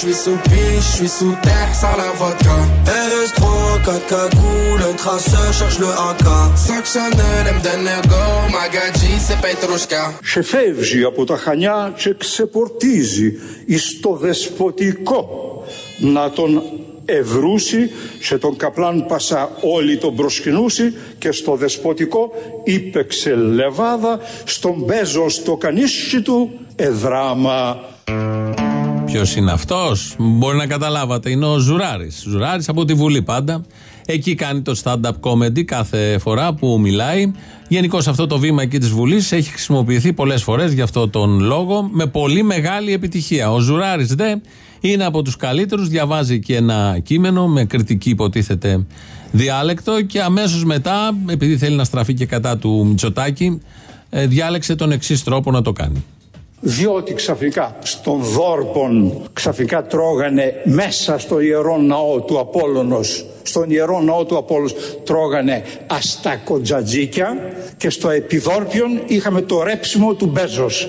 suis sous piche, je suis sous terre, sans la vodka. RS3, 4 cagoules, un traceur, cherche le AK. Sac Chanel, M go, Magadji, c'est Petrushka. Ξεφεύγει από τα Χανιά και ξεπορτίζει εις το δεσποτικό να τον ευρούσει σε τον καπλάν Πασά όλοι τον προσκυνούσει και στο δεσποτικό ύπεξε λεβάδα στον πέζο στο κανίσι του εδράμα. Ποιος είναι αυτός, μπορεί να καταλάβατε. Είναι ο Ζουράρης. Ζουράρης από τη Βουλή πάντα. Εκεί κάνει το stand-up comedy κάθε φορά που μιλάει. Γενικώς αυτό το βήμα εκεί της Βουλής έχει χρησιμοποιηθεί πολλές φορές για αυτό τον λόγο με πολύ μεγάλη επιτυχία. Ο Ζουράρης δε είναι από τους καλύτερους, διαβάζει και ένα κείμενο με κριτική υποτίθεται διάλεκτο και αμέσως μετά, επειδή θέλει να στραφεί και κατά του Μητσοτάκη, ε, διάλεξε τον εξής τρόπο να το κάνει διότι ξαφνικά στον Δόρπον ξαφνικά τρώγανε μέσα στο ιερό ναό του Απόλλωνος. Στον ιερό ναό του Απόλλωνος τρώγανε αστακοτζατζίκια και στο επιδόρπιον είχαμε το ρέψιμο του Μπέζος.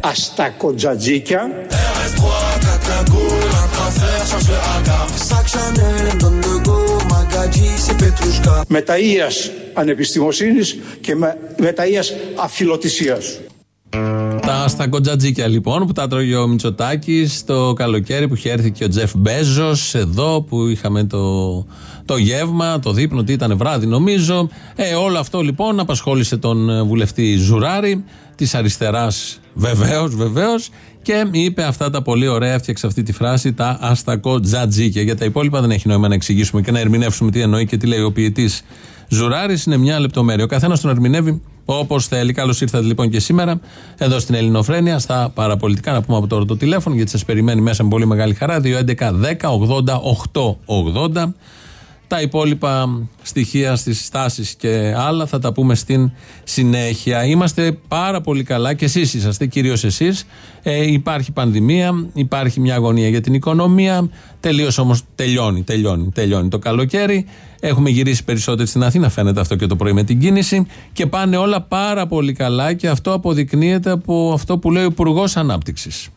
Αστακοτζατζίκια μεταΐας ανεπιστημοσύνης και με, μεταΐας αφιλοτησίας. Τα στα κοντζατζίκια λοιπόν που τα τρώγει ο Μητσοτάκης το καλοκαίρι που είχε έρθει και ο Τζεφ Μπέζος εδώ που είχαμε το, το γεύμα, το δείπνο, τι ήταν βράδυ νομίζω. Ε, όλο αυτό λοιπόν απασχόλησε τον βουλευτή Ζουράρη της αριστεράς βεβαίως, βεβαίως και είπε αυτά τα πολύ ωραία, έφτιαξε αυτή τη φράση, τα αστακό τζατζίκια. Για τα υπόλοιπα δεν έχει νόημα να εξηγήσουμε και να ερμηνεύσουμε τι εννοεί και τι λέει ο ποιητής Ζουράρης. Είναι μια λεπτομέρεια. Ο καθένας τον ερμηνεύει όπως θέλει. Καλώς ήρθατε λοιπόν και σήμερα εδώ στην Ελληνοφρένεια, στα παραπολιτικά. Να πούμε από τώρα το τηλέφωνο, γιατί σας περιμένει μέσα με πολύ μεγάλη χαρά. 211 10 80 80. Τα υπόλοιπα στοιχεία στις στάσεις και άλλα θα τα πούμε στην συνέχεια. Είμαστε πάρα πολύ καλά και εσείς είσαστε, κυρίως εσείς. Ε, υπάρχει πανδημία, υπάρχει μια αγωνία για την οικονομία. Τελείως όμως τελειώνει, τελειώνει, τελειώνει το καλοκαίρι. Έχουμε γυρίσει περισσότερο στην Αθήνα, φαίνεται αυτό και το πρωί με την κίνηση. Και πάνε όλα πάρα πολύ καλά και αυτό αποδεικνύεται από αυτό που λέει ο Υπουργός Ανάπτυξης.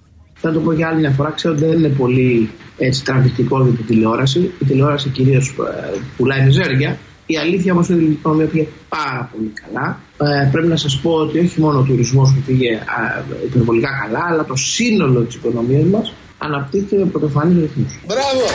Θα το πω για άλλη μια φορά. Ξέρω ότι δεν είναι πολύ έτσι, τραβηχτικό για την τηλεόραση. Η τηλεόραση κυρίως ε, πουλάει μιζέρια. Η αλήθεια όμως είναι ότι η οικονομία πήγε πάρα πολύ καλά. Ε, πρέπει να σας πω ότι όχι μόνο ο τουρισμός που πήγε ε, υπερβολικά καλά, αλλά το σύνολο της οικονομίας μας αναπτύσσεται με πρωτοφανείς ρυθμούς. Μπράβο!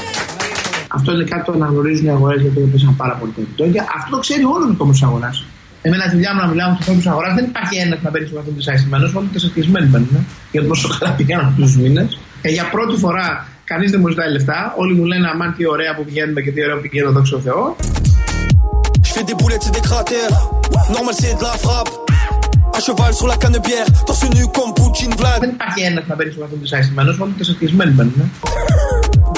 Αυτό είναι κάτι που αναγνωρίζουν οι αγορές γιατί έπεσαν πάρα πολύ τα επιτόκια. Αυτό το ξέρει όλο ο τόμο αγοράς. Εμένα τη δουλειά μου να μιλάω με τους ανθρώπους αγοράς δεν υπάρχει ένας να παίρνει στον καθένα αισθημένο. Όλοι τεσσαρτισμένοι μένουν. Γιατί πόσο καλά πηγαίνουν αυτούς τους μήνες. Ε, για πρώτη φορά κανείς δεν μου ζητάει λεφτά. Όλοι μου λένε αμάν τι ωραία που πηγαίνουμε και τι ωραία που πηγαίνω, δόξα τω Θεώ. fais des boulettes, c'est des cratères. Normal, c'est de la frappe. À cheval sur la canne bière, torse nu comme Poutine Vlad. Δεν υπάρχει ένας να παίρνει στον καθένα αισθημένο. Όλοι τεσσαρτισμένοι μένουν.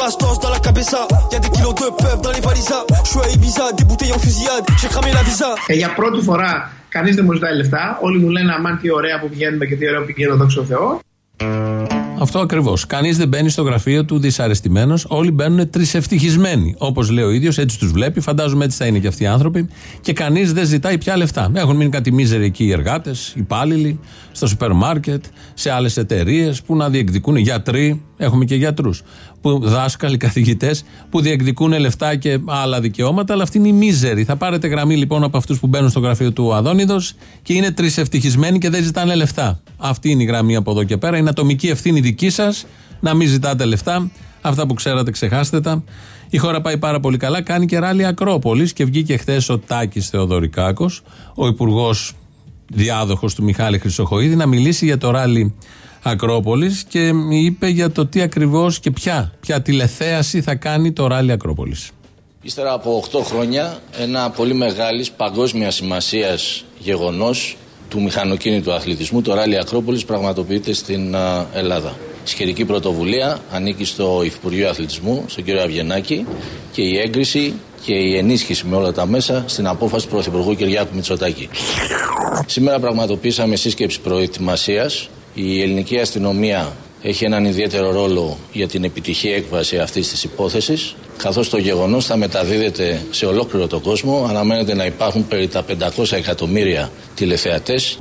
Bastos dans la cabeza, y'a des kilos de peuf dans les valisas. Je suis à Ibiza, des bouteilles en fusillade, j'ai cramé la visa. Ε, για πρώτη φορά κανείς δεν μου ζητάει λεφτά. Όλοι μου λένε αμάν τι ωραία που πηγαίνουμε και τι ωραία που πηγαίνω, δόξα τω Θεώ. Αυτό ακριβώς. Κανείς δεν μπαίνει στο γραφείο του δυσαρεστημένος. Όλοι μπαίνουν τρισευτυχισμένοι. Όπως λέει ο ίδιος, έτσι τους βλέπει. Φαντάζομαι έτσι θα είναι και αυτοί οι άνθρωποι. Και κανείς δεν ζητάει πια λεφτά. Έχουν μείνει κάτι μίζεροι εκεί οι εργάτες, υπάλληλοι, στο σούπερ μάρκετ, σε άλλες εταιρείες που να διεκδικούν γιατροί. Έχουμε και γιατρούς. Δάσκαλοι, καθηγητές που διεκδικούν λεφτά και άλλα δικαιώματα. Αλλά αυτοί είναι οι μίζεροι. Θα πάρετε γραμμή λοιπόν από αυτούς που μπαίνουν στο γραφείο του Αδόνιδος και είναι τρισευτυχισμένοι και δεν ζητάνε λεφτά. Αυτή είναι η γραμμή από εδώ και πέρα. Είναι ατομική ευθύνη δική σας να μην ζητάτε λεφτά. Αυτά που ξέρατε, ξεχάστε τα. Η χώρα πάει πάρα πολύ καλά. Κάνει και ράλι Ακρόπολης και βγήκε χθες ο Τάκης Θεοδωρικάκος, ο υπουργός διάδοχος του Μιχάλη Χρυσοχοίδη, να μιλήσει για το ράλι Ακρόπολης και είπε για το τι ακριβώς και ποια, ποια τηλεθέαση θα κάνει το ράλι Ακρόπολης. Ύστερα από 8 χρόνια, ένα πολύ μεγάλης παγκόσμιας σημασίας γεγονός του μηχανοκίνητου αθλητισμού, το Ράλι Ακρόπολης πραγματοποιείται στην Ελλάδα. Η σχετική πρωτοβουλία ανήκει στο Υφυπουργείο Αθλητισμού, στον κύριο Αυγενάκη και η έγκριση και η ενίσχυση με όλα τα μέσα στην απόφαση του Πρωθυπουργού Κυριάκου Μητσοτάκη. Σήμερα πραγματοποιήσαμε σύσκεψη προετοιμασίας. Η ελληνική αστυνομία έχει έναν ιδιαίτερο ρόλο για την επιτυχή έκβαση αυτής της υπόθεσης καθώς το γεγονός θα μεταδίδεται σε ολόκληρο τον κόσμο. Αναμένεται να υπάρχουν περί τα 500 εκατομμύρια τηλεθεατές.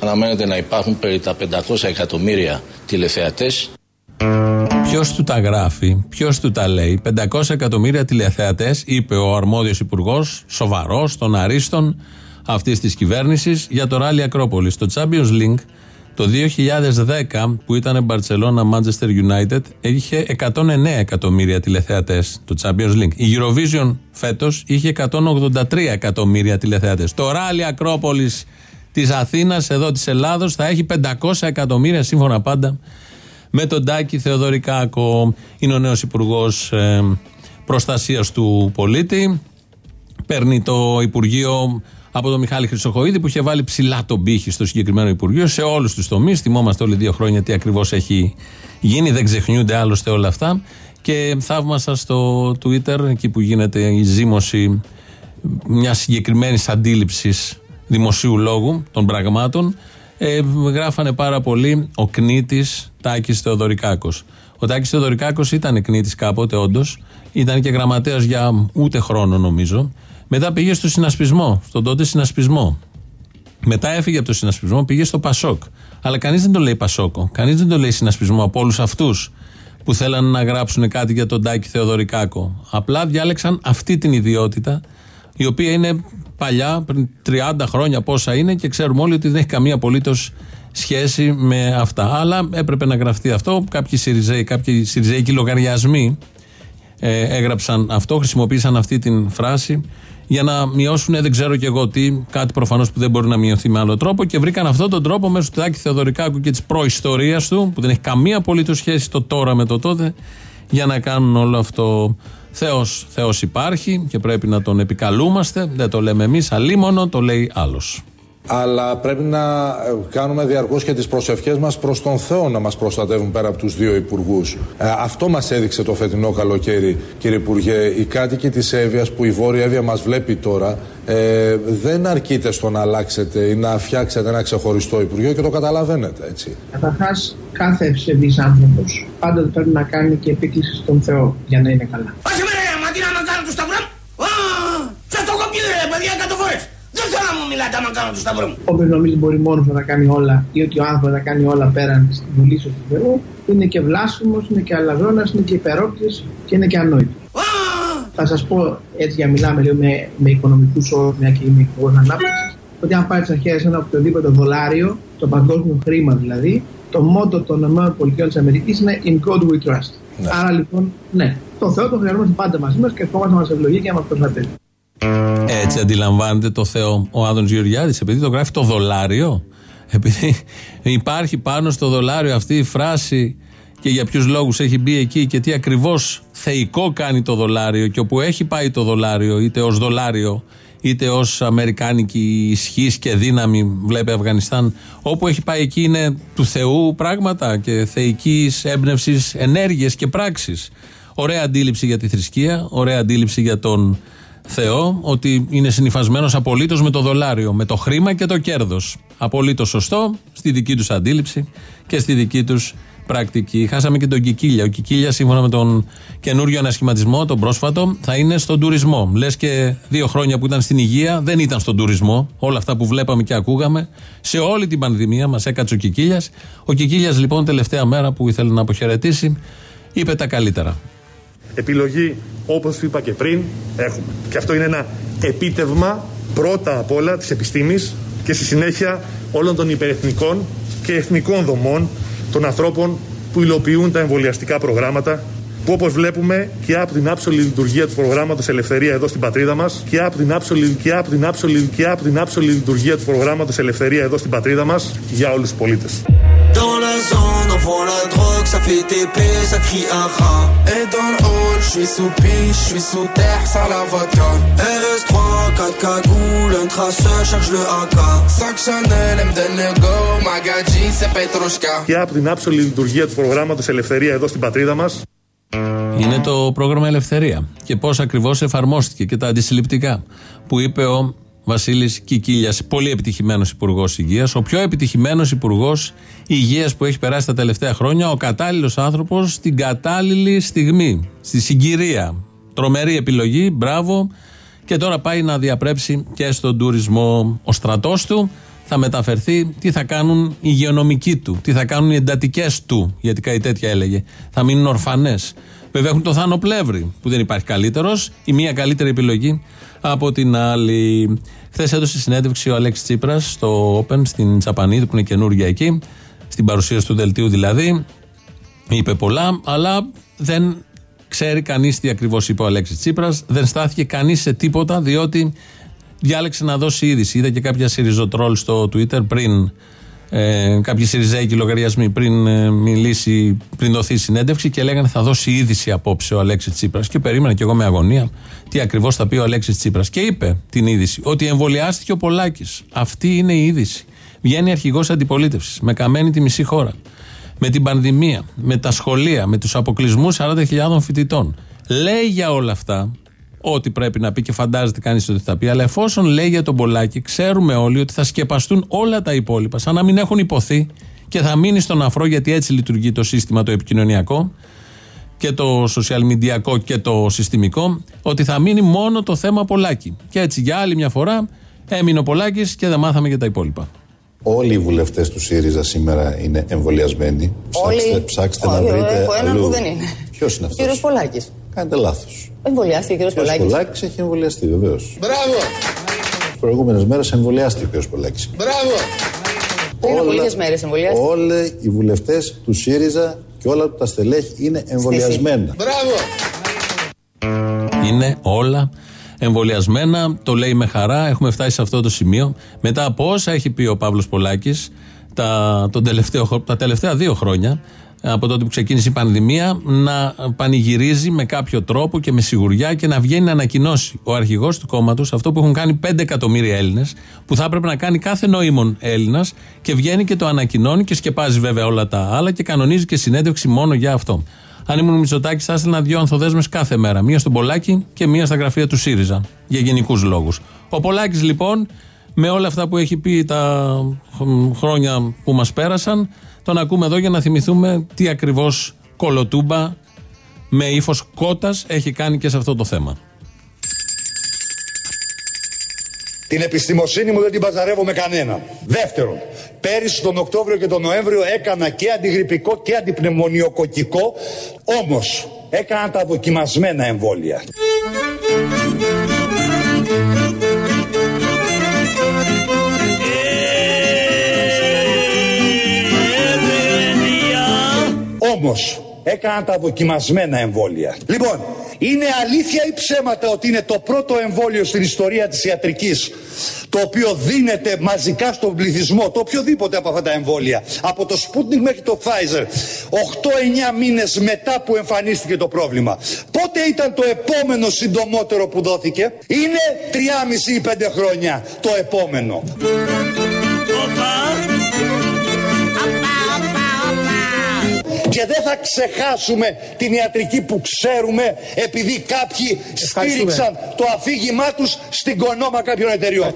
Αναμένεται να υπάρχουν περί τα 500 εκατομμύρια τηλεθεατές. Ποιος του τα γράφει, ποιος του τα λέει. 500 εκατομμύρια τηλεθεατές, είπε ο αρμόδιος υπουργός, σοβαρός, των αρίστων αυτής της κυβέρνησης, για το ράλι Ακρόπολη. Το Champions League το 2010 που ήταν Barcelona Manchester United είχε 109 εκατομμύρια τηλεθεατές το Champions League. Η Eurovision φέτος είχε 183 εκατομμύρια τηλεθεατές. Το ράλι Ακρόπολης της Αθήνας εδώ της Ελλάδος θα έχει 500 εκατομμύρια σύμφωνα πάντα με τον Τάκη Θεοδωρικάκο. Είναι ο νέος υπουργός ε, προστασίας του πολίτη. Παίρνει το Υπουργείο από τον Μιχάλη Χρυσοχοίδη που είχε βάλει ψηλά τον πύχη στο συγκεκριμένο Υπουργείο σε όλους τους τομείς. Θυμόμαστε όλοι δύο χρόνια τι ακριβώς έχει γίνει. Δεν ξεχνιούνται άλλωστε όλα αυτά. Και θαύμασα στο Twitter, εκεί που γίνεται η ζήμωση μιας συγκεκριμένης αντίληψης δημοσίου λόγου των πραγμάτων. Ε, γράφανε πάρα πολύ ο κνήτη Τάκης Θεοδωρικάκος. Ο Τάκης Θεοδωρικάκος ήταν κνήτη κάποτε, όντως. Ήταν και γραμματέας για ούτε χρόνο, νομίζω. Μετά πήγε στο συνασπισμό, στον τότε συνασπισμό. Μετά έφυγε από το συνασπισμό, πήγε στο Πασόκ. Αλλά κανείς δεν το λέει Πασόκο. Κανείς δεν το λέει συνασπισμό από όλους αυτούς που θέλαν να γράψουν κάτι για τον Τάκη Θεοδωρικάκο. Απλά διάλεξαν αυτή την ιδιότητα, η οποία είναι παλιά, πριν 30 χρόνια πόσα είναι και ξέρουμε όλοι ότι δεν έχει καμία απολύτως σχέση με αυτά. Αλλά έπρεπε να γραφτεί αυτό. Κάποιοι Σιριζέοι, κάποιοι Σιριζέικοι λογαριασμοί ε, έγραψαν αυτό, χρησιμοποίησαν αυτή την φράση για να μειώσουν δεν ξέρω και εγώ τι, κάτι προφανώς που δεν μπορεί να μειωθεί με άλλο τρόπο και βρήκαν αυτόν τον τρόπο μέσω του Άκη Θεοδωρικάκου και της προϊστορίας του, που δεν έχει καμία απολύτως σχέση το τώρα με το τότε, για να κάνουν όλο αυτό. Θεός, Θεός υπάρχει και πρέπει να τον επικαλούμαστε. Δεν το λέμε εμείς, αλίμονο, το λέει άλλος αλλά πρέπει να ε, κάνουμε διαρκώς και τις προσευχές μας προς τον Θεό να μας προστατεύουν πέρα από τους δύο υπουργούς. Ε, αυτό μας έδειξε το φετινό καλοκαίρι, κύριε Υπουργέ. Οι κάτοικοι της Εύβοιας που η Βόρεια Εύβοια μας βλέπει τώρα ε, δεν αρκείται στο να αλλάξετε ή να φτιάξετε ένα ξεχωριστό Υπουργείο και το καταλαβαίνετε, έτσι. Καταρχάς, κάθε ευσεβής άνθρωπος πάντα πρέπει να κάνει και επίκληση στον Θεό για να είναι καλά. Όχι, μα τι να κάνω του σταυρό! Σας το κοπίδε, παιδιά, κάτω φορές! Δεν θέλω να μου μιλάτε άμα κάνω το σταυρό μου. Όποιος νομίζει μπορεί μόνος να κάνει όλα ή ότι ο άνθρωπος να κάνει όλα πέραν της βουλή του Θεού, είναι και βλάσιμος, είναι και αλαζόνας, είναι και υπερόπτη και είναι και ανόητος. Θα σας πω έτσι για μιλάμε λίγο με, με οικονομικούς όρους, μια και είμαι υπουργό ανάπτυξης, ότι αν πάρεις στα χέρια ένα οποιοδήποτε δολάριο, το παγκόσμιο χρήμα δηλαδή, το μότο των ΗΠΑ είναι In God we trust. Ναι. Άρα λοιπόν, ναι, το Θεό το χρειαζόμαστε πάντα μαζί μας και ευχόμαστε να μας ευλογεί και να μας προστατεύει. Έτσι αντιλαμβάνεται το Θεό ο Άδων Γεωργιάδης, επειδή το γράφει το δολάριο. Επειδή υπάρχει πάνω στο δολάριο αυτή η φράση και για ποιους λόγους έχει μπει εκεί και τι ακριβώς θεϊκό κάνει το δολάριο και όπου έχει πάει το δολάριο, είτε ως δολάριο είτε ως αμερικάνικη ισχύς και δύναμη, βλέπει Αφγανιστάν, όπου έχει πάει εκεί είναι του Θεού πράγματα και θεϊκής έμπνευσης ενέργειες και πράξεις. Ωραία αντίληψη για τη θρησκεία, ωραία αντίληψη για τον Θεό ότι είναι συνυφασμένος απολύτως με το δολάριο, με το χρήμα και το κέρδος. Απολύτως σωστό στη δική τους αντίληψη και στη δική τους πρακτική. Χάσαμε και τον Κικίλια. Ο Κικίλια, σύμφωνα με τον καινούριο ανασχηματισμό, τον πρόσφατο, θα είναι στον τουρισμό. Λες και δύο χρόνια που ήταν στην υγεία δεν ήταν στον τουρισμό. Όλα αυτά που βλέπαμε και ακούγαμε. Σε όλη την πανδημία μας έκατσε ο Κικίλιας. Ο Κικίλιας, λοιπόν, τελευταία μέρα που ήθελε να αποχαιρετήσει, είπε τα καλύτερα. Επιλογή, όπως είπα και πριν, έχουμε. Και αυτό είναι ένα επίτευγμα πρώτα απ' όλα της επιστήμης και στη συνέχεια όλων των υπερεθνικών και εθνικών δομών των ανθρώπων που υλοποιούν τα εμβολιαστικά προγράμματα που όπως βλέπουμε και από την άψολη λειτουργία του προγράμματος Ελευθερία εδώ στην πατρίδα μας και από την άψολη, και από την άψολη, και από την άψολη λειτουργία του προγράμματος Ελευθερία εδώ στην πατρίδα μας για όλους τους πολίτες. Dans la zone, on vend la drogue, ça fait TP, ça crie un rat. Et dans le hall, je suis sous piche, je suis sous terre, ça la vodka. RS3, 4 cagoules, un traceur, charge le AK. 5 Chanel, M de Nego, Magadji, c'est Petrushka. Και από την άψολη λειτουργία του προγράμματος Ελευθερία εδώ στην πατρίδα μας. Είναι το πρόγραμμα Ελευθερία. Και πώ ακριβώ εφαρμόστηκε και τα αντισυλληπτικά που είπε ο Βασίλης Κικίλιας. Πολύ επιτυχημένος Υπουργός Υγείας. Ο πιο επιτυχημένος Υπουργός Υγείας που έχει περάσει τα τελευταία χρόνια. Ο κατάλληλος άνθρωπος στην κατάλληλη στιγμή. Στη συγκυρία. Τρομερή επιλογή. Μπράβο. Και τώρα πάει να διαπρέψει και στον τουρισμό. Ο στρατός του θα μεταφερθεί. Τι θα κάνουν οι υγειονομικοί του. Τι θα κάνουν οι εντατικές του. Γιατί κάτι τέτοια έλεγε. Θα μείνουν ορφανές. Βέβαια έχουν το Θάνο Πλεύρη που δεν υπάρχει καλύτερος. Η μία καλύτερη επιλογή από την άλλη. Χθες έδωσε συνέντευξη ο Αλέξης Τσίπρας στο Open στην Τσαπανίδη που είναι καινούργια εκεί. Στην παρουσίαση του δελτίου δηλαδή. Είπε πολλά, αλλά δεν ξέρει κανείς τι ακριβώς είπε ο Αλέξης Τσίπρας. Δεν στάθηκε κανείς σε τίποτα, διότι διάλεξε να δώσει είδηση. Είδα και κάποια σιριζοτρόλ στο Twitter πριν ε, κάποιοι Σιριζέικοι λογαριασμοί πριν ε, μιλήσει, πριν δοθεί συνέντευξη και λέγανε θα δώσει είδηση απόψε ο Αλέξης Τσίπρας. Και περίμενα και εγώ με αγωνία τι ακριβώς θα πει ο Αλέξης Τσίπρας. Και είπε την είδηση ότι εμβολιάστηκε ο Πολάκης. Αυτή είναι η είδηση. Βγαίνει αρχηγός αντιπολίτευσης με καμένη τη μισή χώρα. Με την πανδημία, με τα σχολεία, με τους αποκλεισμούς 40.000 φοιτητών. Λέει για όλα αυτά ό,τι πρέπει να πει και φαντάζεται κανείς ότι θα πει. Αλλά εφόσον λέει για τον Πολάκη, ξέρουμε όλοι ότι θα σκεπαστούν όλα τα υπόλοιπα, σαν να μην έχουν υποθεί και θα μείνει στον αφρό, γιατί έτσι λειτουργεί το σύστημα το επικοινωνιακό και το social media και το συστημικό, ότι θα μείνει μόνο το θέμα Πολάκη. Και έτσι για άλλη μια φορά έμεινε ο Πολάκης και δεν μάθαμε για τα υπόλοιπα. Όλοι οι βουλευτές του ΣΥΡΙΖΑ σήμερα είναι εμβολιασμένοι. Όλοι... Ψάξτε, ψάξτε να βρείτε. Έχω έναν που δεν είναι. Ποιος είναι αυτός; Κύριος Πολάκης. Κάνετε λάθος. Εμβολιάστηκε ο κ. Πολάκη. Ο Πολάκης έχει εμβολιαστεί, βεβαίως. Μπράβο! Τις προηγούμενες μέρες εμβολιάστηκε ο κ. Πολάκης. Μπράβο! Πριν από λίγες μέρες εμβολιάστηκε. Όλοι οι βουλευτές του ΣΥΡΙΖΑ και όλα τα στελέχη είναι εμβολιασμένα. Μπράβο! Είναι όλα εμβολιασμένα, το λέει με χαρά. Έχουμε φτάσει σε αυτό το σημείο. Μετά από όσα έχει πει ο Παύλος Πολάκης τα, τα τελευταία δύο χρόνια, από τότε που ξεκίνησε η πανδημία να πανηγυρίζει με κάποιο τρόπο και με σιγουριά και να βγαίνει να ανακοινώσει ο αρχηγός του κόμματος αυτό που έχουν κάνει 5 εκατομμύρια Έλληνες, που θα έπρεπε να κάνει κάθε νοήμων Έλληνας και βγαίνει και το ανακοινώνει και σκεπάζει βέβαια όλα τα άλλα και κανονίζει και συνέντευξη μόνο για αυτό. Αν ήμουν Μητσοτάκης, θα έστελνα δύο ανθοδέσμες κάθε μέρα. Μία στον Πολάκη και μία στα γραφεία του ΣΥΡΙΖΑ. Για γενικούς λόγους. Ο Πολάκης λοιπόν, με όλα αυτά που έχει πει τα χρόνια που μας πέρασαν, τον ακούμε εδώ για να θυμηθούμε τι ακριβώς κολοτούμπα με ύφος κότας έχει κάνει και σε αυτό το θέμα. Την επιστημοσύνη μου δεν την παζαρεύω με κανένα. Δεύτερον, πέρυσι τον Οκτώβριο και τον Νοέμβριο έκανα και αντιγρυπικό και αντιπνευμονιοκοκικό, όμως έκανα τα δοκιμασμένα εμβόλια. Όμως έκανα τα δοκιμασμένα εμβόλια. Λοιπόν, είναι αλήθεια ή ψέματα ότι είναι το πρώτο εμβόλιο στην ιστορία της ιατρικής το οποίο δίνεται μαζικά στον πληθυσμό, το οποιοδήποτε από αυτά τα εμβόλια, από το Sputnik μέχρι το Pfizer, 8-9 μήνες μετά που εμφανίστηκε το πρόβλημα. Πότε ήταν το επόμενο συντομότερο που δόθηκε; Είναι 3,5 ή 5 χρόνια το επόμενο. Και δεν θα ξεχάσουμε την ιατρική που ξέρουμε επειδή κάποιοι στήριξαν το αφήγημά τους στην κονόμα κάποιων εταιριών.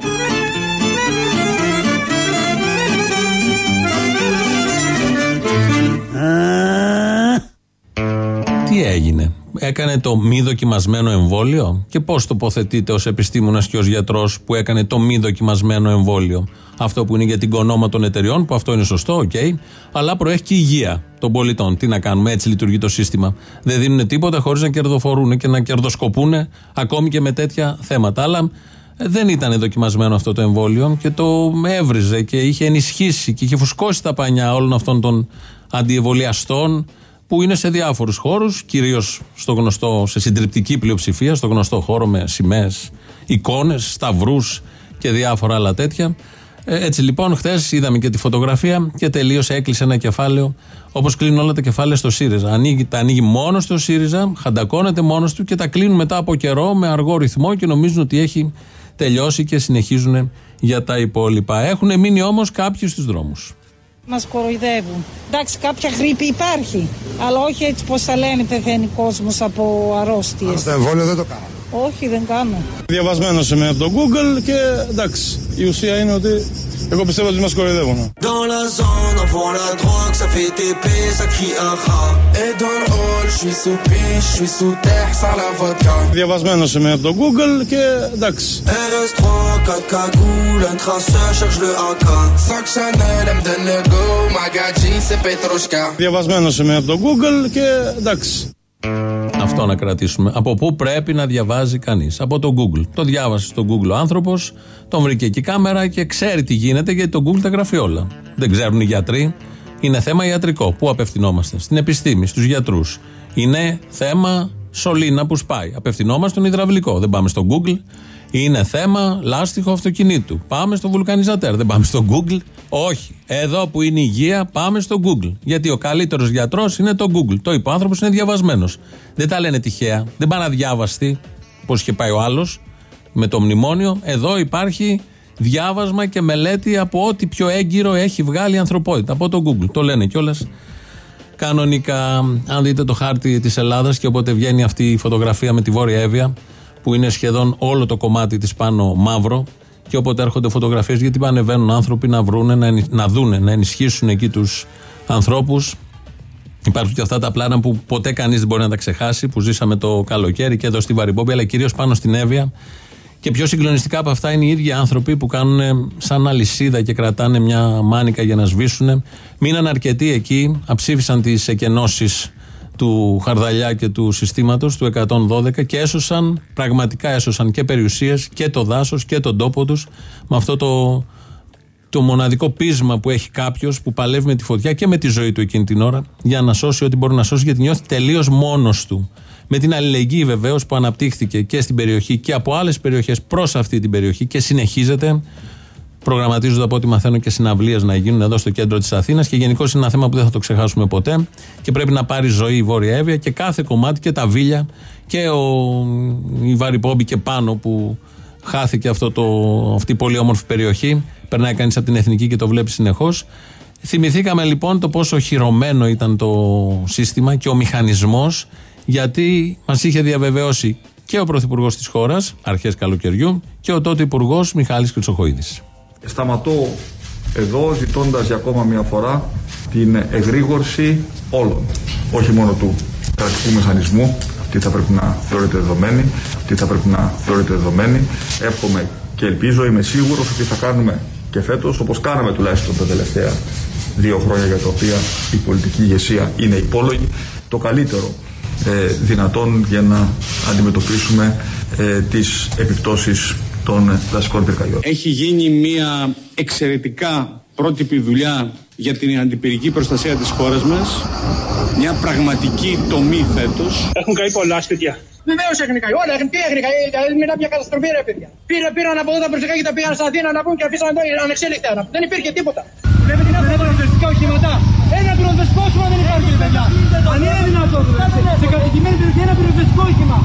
Τι έγινε; Έκανε το μη δοκιμασμένο εμβόλιο; Και πώς τοποθετείται ως επιστήμονας και ως γιατρός που έκανε το μη δοκιμασμένο εμβόλιο; Αυτό που είναι για την κονόμα των εταιριών, που αυτό είναι σωστό, OK, okay, αλλά προέχει και η υγεία των πολιτών. Τι να κάνουμε, έτσι λειτουργεί το σύστημα. Δεν δίνουν τίποτα χωρίς να κερδοφορούν και να κερδοσκοπούν ακόμη και με τέτοια θέματα. Αλλά ε, δεν ήταν δοκιμασμένο αυτό το εμβόλιο και το έβριζε και είχε ενισχύσει και είχε φουσκώσει τα πανιά όλων αυτών των αντιεμβολιαστών που είναι σε διάφορους χώρους, κυρίως στο γνωστό, σε συντριπτική πλειοψηφία, στο γνωστό χώρο με σημαίες, εικόνες, σταυρούς και διάφορα άλλα τέτοια. Ε, έτσι λοιπόν, χθες είδαμε και τη φωτογραφία και τελείωσε, έκλεισε ένα κεφάλαιο όπως κλείνουν όλα τα κεφάλαια στο ΣΥΡΙΖΑ. Ανοίγει, τα ανοίγει μόνος στο ΣΥΡΙΖΑ, χαντακώνεται μόνος του και τα κλείνουν μετά από καιρό με αργό ρυθμό και νομίζουν ότι έχει τελειώσει και συνεχίζουν για τα υπόλοιπα. Έχουν μείνει όμως κάποιοι στους δρόμους. Μας κοροϊδεύουν. Εντάξει, κάποια γρήπη υπάρχει. Αλλά όχι έτσι πώ θα λένε, πεθαίνει κόσμος από αρρώστιες. Το εμβόλιο δεν το κάναμε. Όχι, δεν κάνω. Διαβασμένο είμαι από το Google και εντάξει, η ουσία είναι ότι εγώ πιστεύω ότι μα κοροϊδεύουν. Dans la zone, on vend la drogue, ça fait TP, ça crie aha. Et dans le hall, je suis sous piche, je suis sous terre, sans la vodka. Διαβασμένο είμαι από το Google και εντάξει. RS3, 4 cagoules, un traceur cherche le AK. 5 Chanel, elle me donne le go, Magadji, c'est Petrushka. Διαβασμένο είμαι από το Google και εντάξει. Αυτό να κρατήσουμε. Από πού πρέπει να διαβάζει κανείς. Από το Google. Το διάβασε στο Google ο άνθρωπος, τον βρήκε εκεί κάμερα και ξέρει τι γίνεται γιατί το Google τα γράφει όλα. Δεν ξέρουν οι γιατροί. Είναι θέμα ιατρικό. Πού απευθυνόμαστε. Στην επιστήμη, στους γιατρούς. Είναι θέμα σωλήνα που σπάει. Απευθυνόμαστε στον υδραυλικό. Δεν πάμε στο Google. Είναι θέμα λάστιχο αυτοκινήτου. Πάμε στο βουλκανιζατέρ. Δεν πάμε στο Google. Όχι. Εδώ που είναι η υγεία, πάμε στο Google. Γιατί ο καλύτερος γιατρός είναι το Google. Το είπε ο άνθρωπος είναι διαβασμένος. Δεν τα λένε τυχαία. Δεν πάνε αδιάβαστοι, όπω είχε πάει ο άλλος με το μνημόνιο. Εδώ υπάρχει διάβασμα και μελέτη από ό,τι πιο έγκυρο έχει βγάλει η ανθρωπότητα. Από το Google. Το λένε κιόλας. Κανονικά, αν δείτε το χάρτη της Ελλάδας και όποτε βγαίνει αυτή η φωτογραφία με τη Βόρεια Εύβοια, που είναι σχεδόν όλο το κομμάτι της πάνω μαύρο, και όποτε έρχονται φωτογραφίες, γιατί πανεβαίνουν άνθρωποι να βρούνε, να, ενι- να δούνε, να ενισχύσουν εκεί τους ανθρώπους. Υπάρχουν και αυτά τα πλάνα που ποτέ κανείς δεν μπορεί να τα ξεχάσει, που ζήσαμε το καλοκαίρι και εδώ στη Βαρυμπόμπη, αλλά κυρίως πάνω στην Εύβοια. Και πιο συγκλονιστικά από αυτά είναι οι ίδιοι άνθρωποι που κάνουν σαν αλυσίδα και κρατάνε μια μάνικα για να σβήσουν. Μείναν αρκετοί εκεί, αψήφισαν τις εκενώσεις του Χαρδαλιά και του συστήματος του 112 και έσωσαν, πραγματικά έσωσαν και περιουσίες και το δάσος και τον τόπο τους με αυτό το, το μοναδικό πείσμα που έχει κάποιος που παλεύει με τη φωτιά και με τη ζωή του εκείνη την ώρα για να σώσει ό,τι μπορεί να σώσει γιατί νιώθει τελείως μόνος του. Με την αλληλεγγύη βεβαίως που αναπτύχθηκε και στην περιοχή και από άλλες περιοχές προς αυτή την περιοχή και συνεχίζεται. Προγραμματίζονται από ό,τι μαθαίνω και συναυλίες να γίνουν εδώ στο κέντρο της Αθήνας και γενικώ είναι ένα θέμα που δεν θα το ξεχάσουμε ποτέ και πρέπει να πάρει ζωή η Βόρεια Εύβοια και κάθε κομμάτι και τα βίλια και ο, η Βαρυπόμπη και πάνω που χάθηκε αυτό το, αυτή η πολύ όμορφη περιοχή. Περνάει κανείς από την εθνική και το βλέπει συνεχώς. Θυμηθήκαμε λοιπόν το πόσο χειρωμένο ήταν το σύστημα και ο μηχανισμός, γιατί μας είχε διαβεβαιώσει και ο Πρωθυπουργός της χώρας, αρχές καλοκαιριού, και ο τότε Υπουργός Μιχάλης Χρυσοχοίδης. Σταματώ εδώ ζητώντας για ακόμα μια φορά την εγρήγορση όλων, όχι μόνο του κρατικού μηχανισμού, αυτή θα πρέπει να θεωρείται δεδομένη, αυτή θα πρέπει να θεωρείται δεδομένη. Εύχομαι και ελπίζω, είμαι σίγουρος ότι θα κάνουμε και φέτος, όπως κάναμε τουλάχιστον τα τελευταία δύο χρόνια για τα οποία η πολιτική ηγεσία είναι υπόλογη, το καλύτερο ε, δυνατόν για να αντιμετωπίσουμε ε, τις επιπτώσεις των δασικών πυρκαγιών. Έχει γίνει μια εξαιρετικά πρότυπη δουλειά για την αντιπυρική προστασία της χώρας μας. Μια πραγματική τομή φέτος. Έχουν καεί πολλά σπίτια. Βεβαίως έχουν καεί. Όλα έχουν τι έγινε. καεί- καεί- Μιλά μια καταστροφή, ρε παιδιά. Πήρα, πήραν από εδώ τα προσεχά και τα πήγαν στην Αθήνα να μπουν και αφήσαν εδώ ανεξέλεκτα. Δεν υπήρχε τίποτα. Βλέπετε να έχουν πυροσβεστικά οχήματα. Ένα πυροσβεστικό όχημα δεν υπάρχει, ρε παιδιά. Αν είναι δυνατόν, σε κατοικημένη περιοχή ένα πυροσβεστικό όχημα.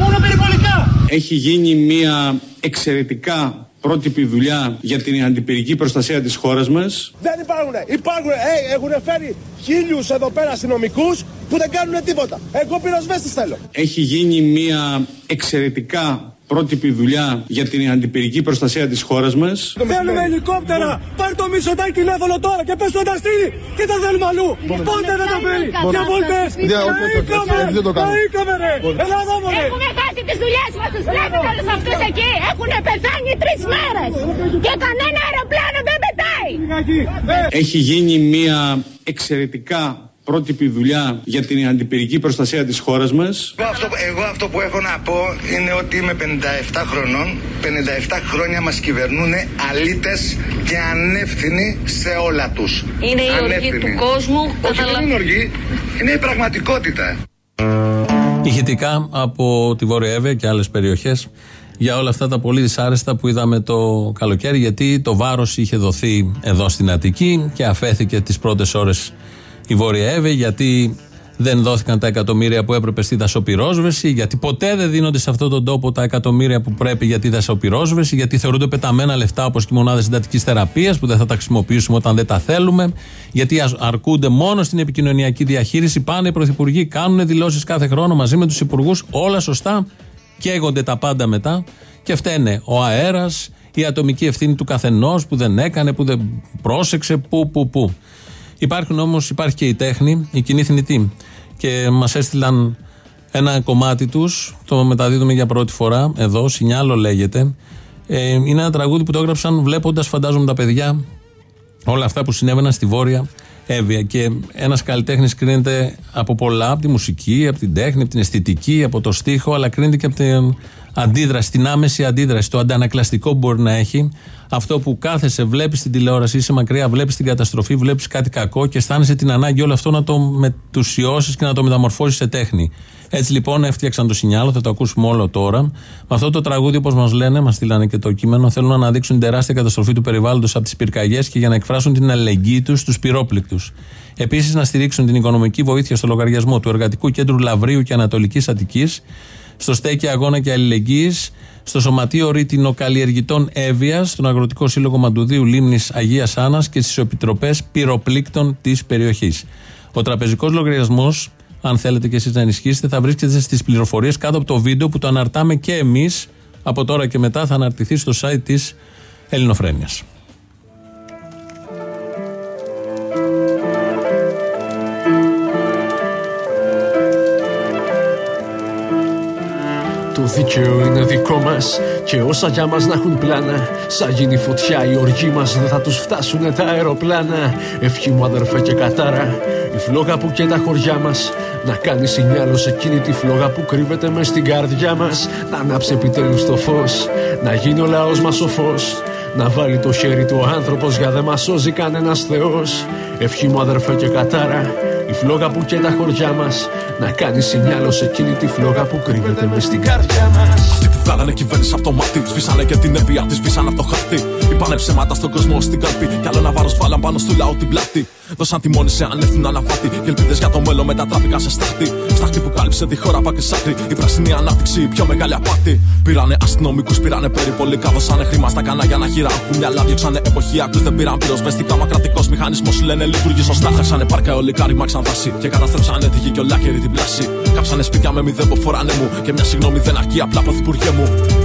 Μόνο περιπολικά. Έχει γίνει μια εξαιρετικά πρότυπη δουλειά για την αντιπυρική προστασία της χώρας μας. Δεν υπάρχουν. Υπάρχουν. Ε, έχουν φέρει χίλιους εδώ πέρα αστυνομικούς που δεν κάνουν τίποτα. Εγώ πυροσβέστης θέλω. Έχει γίνει μια εξαιρετικά πρότυπη δουλειά για την αντιπυρική προστασία της χώρας μας. Θέλουμε ελικόπτερα. Πάρ το μισοτάκι τηλέφωνο τώρα και πες το να στείλει. Και το θέλουμε αλλού. Πότε δεν το φέρει. Για βολτές. Καήκαμε. Καήκαμε ρε. Έλα εδώ μωρέ. Έχουμε χάσει τις δουλειές μας, τους βλέπετε όλους αυτούς εκεί. Έχουν πεθάνει τρεις μέρες. Και κανένα αεροπλάνο δεν πετάει. Έχει γίνει μια εξαιρετικά πρότυπη δουλειά για την αντιπυρική προστασία της χώρας μας. Εγώ αυτό, εγώ αυτό που έχω να πω είναι ότι είμαι 57 χρονών. 57 χρόνια μας κυβερνούν αλήτες και ανεύθυνοι σε όλα τους. Είναι η οργή Ανεύθυνοι. του κόσμου. Όχι, δεν είναι οργή. Είναι η πραγματικότητα. Ηχητικά από τη Βόρεια Εύβοια και άλλες περιοχές για όλα αυτά τα πολύ δυσάρεστα που είδαμε το καλοκαίρι, γιατί το βάρος είχε δοθεί εδώ στην Αττική και αφέθηκε τις πρώτες ώρες η Βόρεια Εύβοια, γιατί δεν δόθηκαν τα εκατομμύρια που έπρεπε στη δασοπυρόσβεση, γιατί ποτέ δεν δίνονται σε αυτόν τον τόπο τα εκατομμύρια που πρέπει για τη δασοπυρόσβεση, γιατί θεωρούνται πεταμένα λεφτά όπως και οι μονάδε συντατικής θεραπείας που δεν θα τα χρησιμοποιήσουμε όταν δεν τα θέλουμε, γιατί ας- αρκούνται μόνο στην επικοινωνιακή διαχείριση. Πάνε οι πρωθυπουργοί, κάνουν δηλώσεις κάθε χρόνο μαζί με τους υπουργούς, όλα σωστά. Καίγονται τα πάντα μετά και φταίνε ο αέρας, η ατομική ευθύνη του καθενός που δεν έκανε, που δεν πρόσεξε, που, που, που. Υπάρχουν όμως, υπάρχει και η τέχνη, η κοινή θνητή. Και μας έστειλαν ένα κομμάτι τους, το μεταδίδουμε για πρώτη φορά εδώ, Σινιάλο λέγεται. Ε, είναι ένα τραγούδι που το έγραψαν βλέποντας, φαντάζομαι, τα παιδιά όλα αυτά που συνέβαιναν στη Βόρεια Εύβοια. Και ένας καλλιτέχνης κρίνεται από πολλά, από τη μουσική, από την τέχνη, από την αισθητική, από το στίχο, αλλά κρίνεται και από την αντίδραση, την άμεση αντίδραση, το αντανακλαστικό που μπορεί να έχει. Αυτό που κάθεσαι, βλέπεις την τηλεόραση, είσαι μακριά, βλέπεις την καταστροφή, βλέπεις κάτι κακό και αισθάνεσαι την ανάγκη όλο αυτό να το μετουσιώσεις και να το μεταμορφώσεις σε τέχνη. Έτσι λοιπόν έφτιαξαν το σινιάλο, θα το ακούσουμε όλο τώρα. Με αυτό το τραγούδι, όπως μας λένε, μας στείλανε και το κείμενο, θέλουν να αναδείξουν την τεράστια καταστροφή του περιβάλλοντος από τις πυρκαγιές και για να εκφράσουν την αλληλεγγύη τους στους πυρόπληκτους. Επίσης να στηρίξουν την οικονομική βοήθεια στο λογαριασμό του Εργατικού Κέντρου Λαβρίου και Ανατολικής Αττικής, στο Στέκι Αγώνα και Αλληλεγγύης, στο Σωματείο Ρήτινο-Καλλιεργητών Εύβοιας, στον Αγροτικό Σύλλογο Μαντουδίου Λίμνης Αγίας Άννα και στις επιτροπές πυροπλήκτων της περιοχής. Ο τραπεζικός λογαριασμός αν θέλετε και εσείς να ενισχύσετε, θα βρίσκεται στις πληροφορίες κάτω από το βίντεο που το αναρτάμε και εμείς από τώρα και μετά θα αναρτηθεί στο site της Ελληνοφρένειας. Το δίκαιο είναι δικό μας και όσα για μας να έχουν πλάνα. Σαν γίνει φωτιά η οργή μας δεν θα τους φτάσουν τα αεροπλάνα. Ευχή μου αδερφέ και κατάρα, η φλόγα που και τα χωριά μας. Να κάνει σινιάλο σε εκείνη τη φλόγα που κρύβεται μες στην καρδιά μας. Να ανάψει επιτέλους το φως, να γίνει ο λαός μας ο φως. Να βάλει το χέρι του ο άνθρωπος για δεν μας σώζει κανένας Θεός. Ευχή μου αδερφέ και κατάρα, η φλόγα που και τα χωριά μας. Να κάνεις σινιάλο σε εκείνη τη φλόγα που κρύβεται μες στην καρδιά μας. Αυτοί που βγάλανε κυβέρνηση από το μάτι, σβήσανε και την ευεία της, σβήσανε από το χαρτί. Είπανε ψέματα στον κόσμο στην καρπή. Κι άλλο ένα βάρος βάλαν πάνω στο λαό την πλάτη. Δώσαν τη μόνη σε ανεύθυνο αναβάτη. Και ελπίδες για το μέλλον μετατράπηκαν σε στάχτη. Στάχτη που κάλυψε τη χώρα πά και σάκρη. Η πράσινη ανάπτυξη, η πιο μεγάλη απάτη. Πήρανε αστυνομικούς, πήρανε περιπολικά. Δώσανε χρήμα στα κανάλια να χειράγουν μυαλά. Διώξανε εποχιακού, δεν πήραν πυροσβεστικά. Μα κρατικός μηχανισμός λένε λειτουργεί σωστά. Χάξανε πάρκα ολικά ρημάξαν δάση. Και καταστρέψανε τη γη και ολάκερη την πλάση. Κάψανε σπίτια με μηδέν που φοράνε μου. Και μια συγγνώμη δεν αρκεί απλά πρωθυπουργέ μου.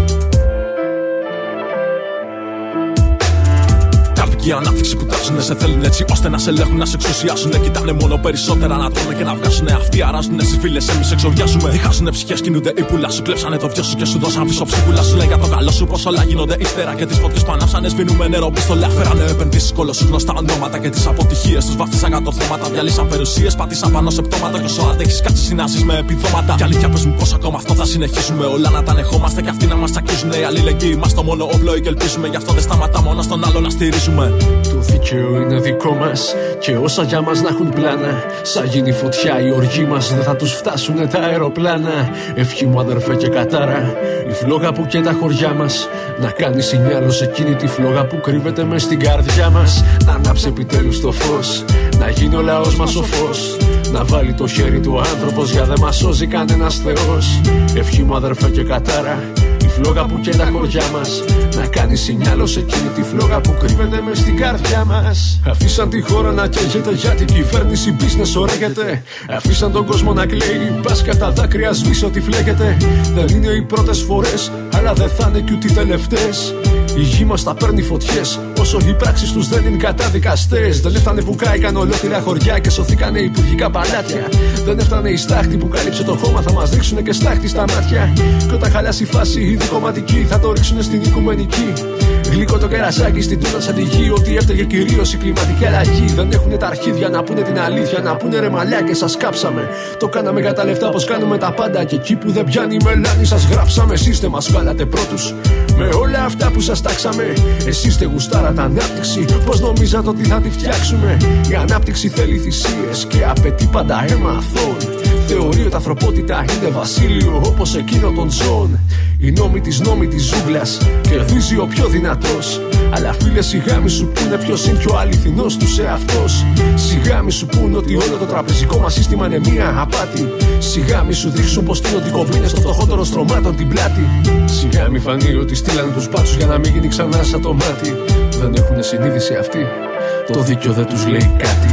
Η ανάπτυξη που τάζουνε σε θέλουν έτσι ώστε να σε ελέγχουν, να σε εξουσιάσουν. Κοιτάνε μόνο περισσότερα να τρώνε και να βγάζουν. Αυτοί αράζουν στις φίλες, εμείς εξοριάζουμε. Διχάζουν ψυχές, κινούνται οι πουλά σου. Κλέψανε το βιό σου και σου δώσαν πίσω ψυχούλα σου. Λέει για το καλό σου πω όλα γίνονται ύστερα και τις φωτιές πανάψανε. Σβήνουμε νερό πιστολιά. Φέρανε επενδύσεις κολοσσού γνωστά ονόματα και τις αποτυχίες τους. Βάφτισαν κατορθώματα, διαλύσαν περιουσίες, πατήσαν πάνω σε πτώματα. Και όσο αντέχεις κάτι συνάζεις με επιδόματα. Κι αλήθεια πες μου πώ ακόμα αυτό θα συνεχίσουμε. Όλα να τα ανεχόμαστε και αυτοί να μας τσακίζουν. Οι αλληλεγγύοι μας το μόνο όπλο και ελπίζουμε. Γι' αυτό δεν σταματά μόνο στον άλλο να στηρίζουμε. Το δίκαιο είναι δικό μας και όσα για μας να έχουν πλάνα. Σαν γίνει φωτιά η οργή μας δεν θα τους φτάσουν τα αεροπλάνα. Ευχή μου αδερφέ και κατάρα, η φλόγα που και τα χωριά μας. Να κάνει σινιάλο σε εκείνη τη φλόγα που κρύβεται μες στην καρδιά μας. Να ανάψει επιτέλους το φως, να γίνει ο λαός μας ο φως. Να βάλει το χέρι του άνθρωπος για δεν μας σώζει κανένας Θεός. Ευχή μου αδερφέ και κατάρα, η φλόγα που και τα χωριά μας. Να κάνεις σινιάλο σε εκείνη τη φλόγα που κρύβεται μες στην καρδιά μας. Αφήσαν τη χώρα να καίγεται γιατί η κυβέρνηση business ωραίγεται. Αφήσαν τον κόσμο να κλαίει, πας κατά δάκρυα σβήσει ό,τι φλέγεται. Δεν είναι οι πρώτες φορές, αλλά δεν θα είναι κι ούτε οι τελευταίες. Η γη μας τα παίρνει φωτιές, όσο οι πράξεις τους δεν είναι καταδικαστές. Δεν έφτανε που κάηκαν ολόκληρα χωριά και σωθήκανε υπουργικά παλάτια. Δεν έφτανε η στάχτη που κάλυψε το χώμα, θα μας ρίξουν και στάχτη στα μάτια. Και όταν χαλάσει η φάση, η δικοματική θα το ρίξουν στην οικουμενική. Γλυκό το κερασάκι στην τούτα σαν τη γη. Ότι έφταιγε κυρίως η κλιματική αλλαγή. Δεν έχουν τα αρχίδια να πούνε την αλήθεια. Να πούνε ρε μαλλιά και σας κάψαμε. Το κάναμε για τα λεφτά πω κάνουμε τα πάντα. Και εκεί που δεν πιάνει η μελάνη, σας γράψαμε. Εσείς δεν μας βγάλατε πρώτους. Με όλα αυτά που σας τάξαμε. Εσείς δεν γουστάρατε ανάπτυξη. Πώς νομίζατε ότι θα τη φτιάξουμε; Η ανάπτυξη θέλει θυσίες και απαιτεί πάντα αίμα αθώων. Θεωρεί ότι ανθρωπότητα είναι βασίλειο όπως εκείνο των ζώων. Η νόμη της νόμη της ζούγκλας κερδίζει ο πιο δυνατός. Αλλά φίλε, σιγά μη σου πούνε ποιος είναι πιο αληθινός τους εαυτός. Σιγά μη σου πούνε ότι όλο το τραπεζικό μας σύστημα είναι μία απάτη. Σιγά μη σου δείξουν πως τίνονται οι κομπίνε στο φτωχότερο στρωμάτων την πλάτη. Σιγά μη φανεί ότι στείλανε τους μπάτσους για να μην γίνει ξανά σαν το μάτι. Δεν έχουν συνείδηση αυτοί. Το δίκιο δεν τους λέει κάτι.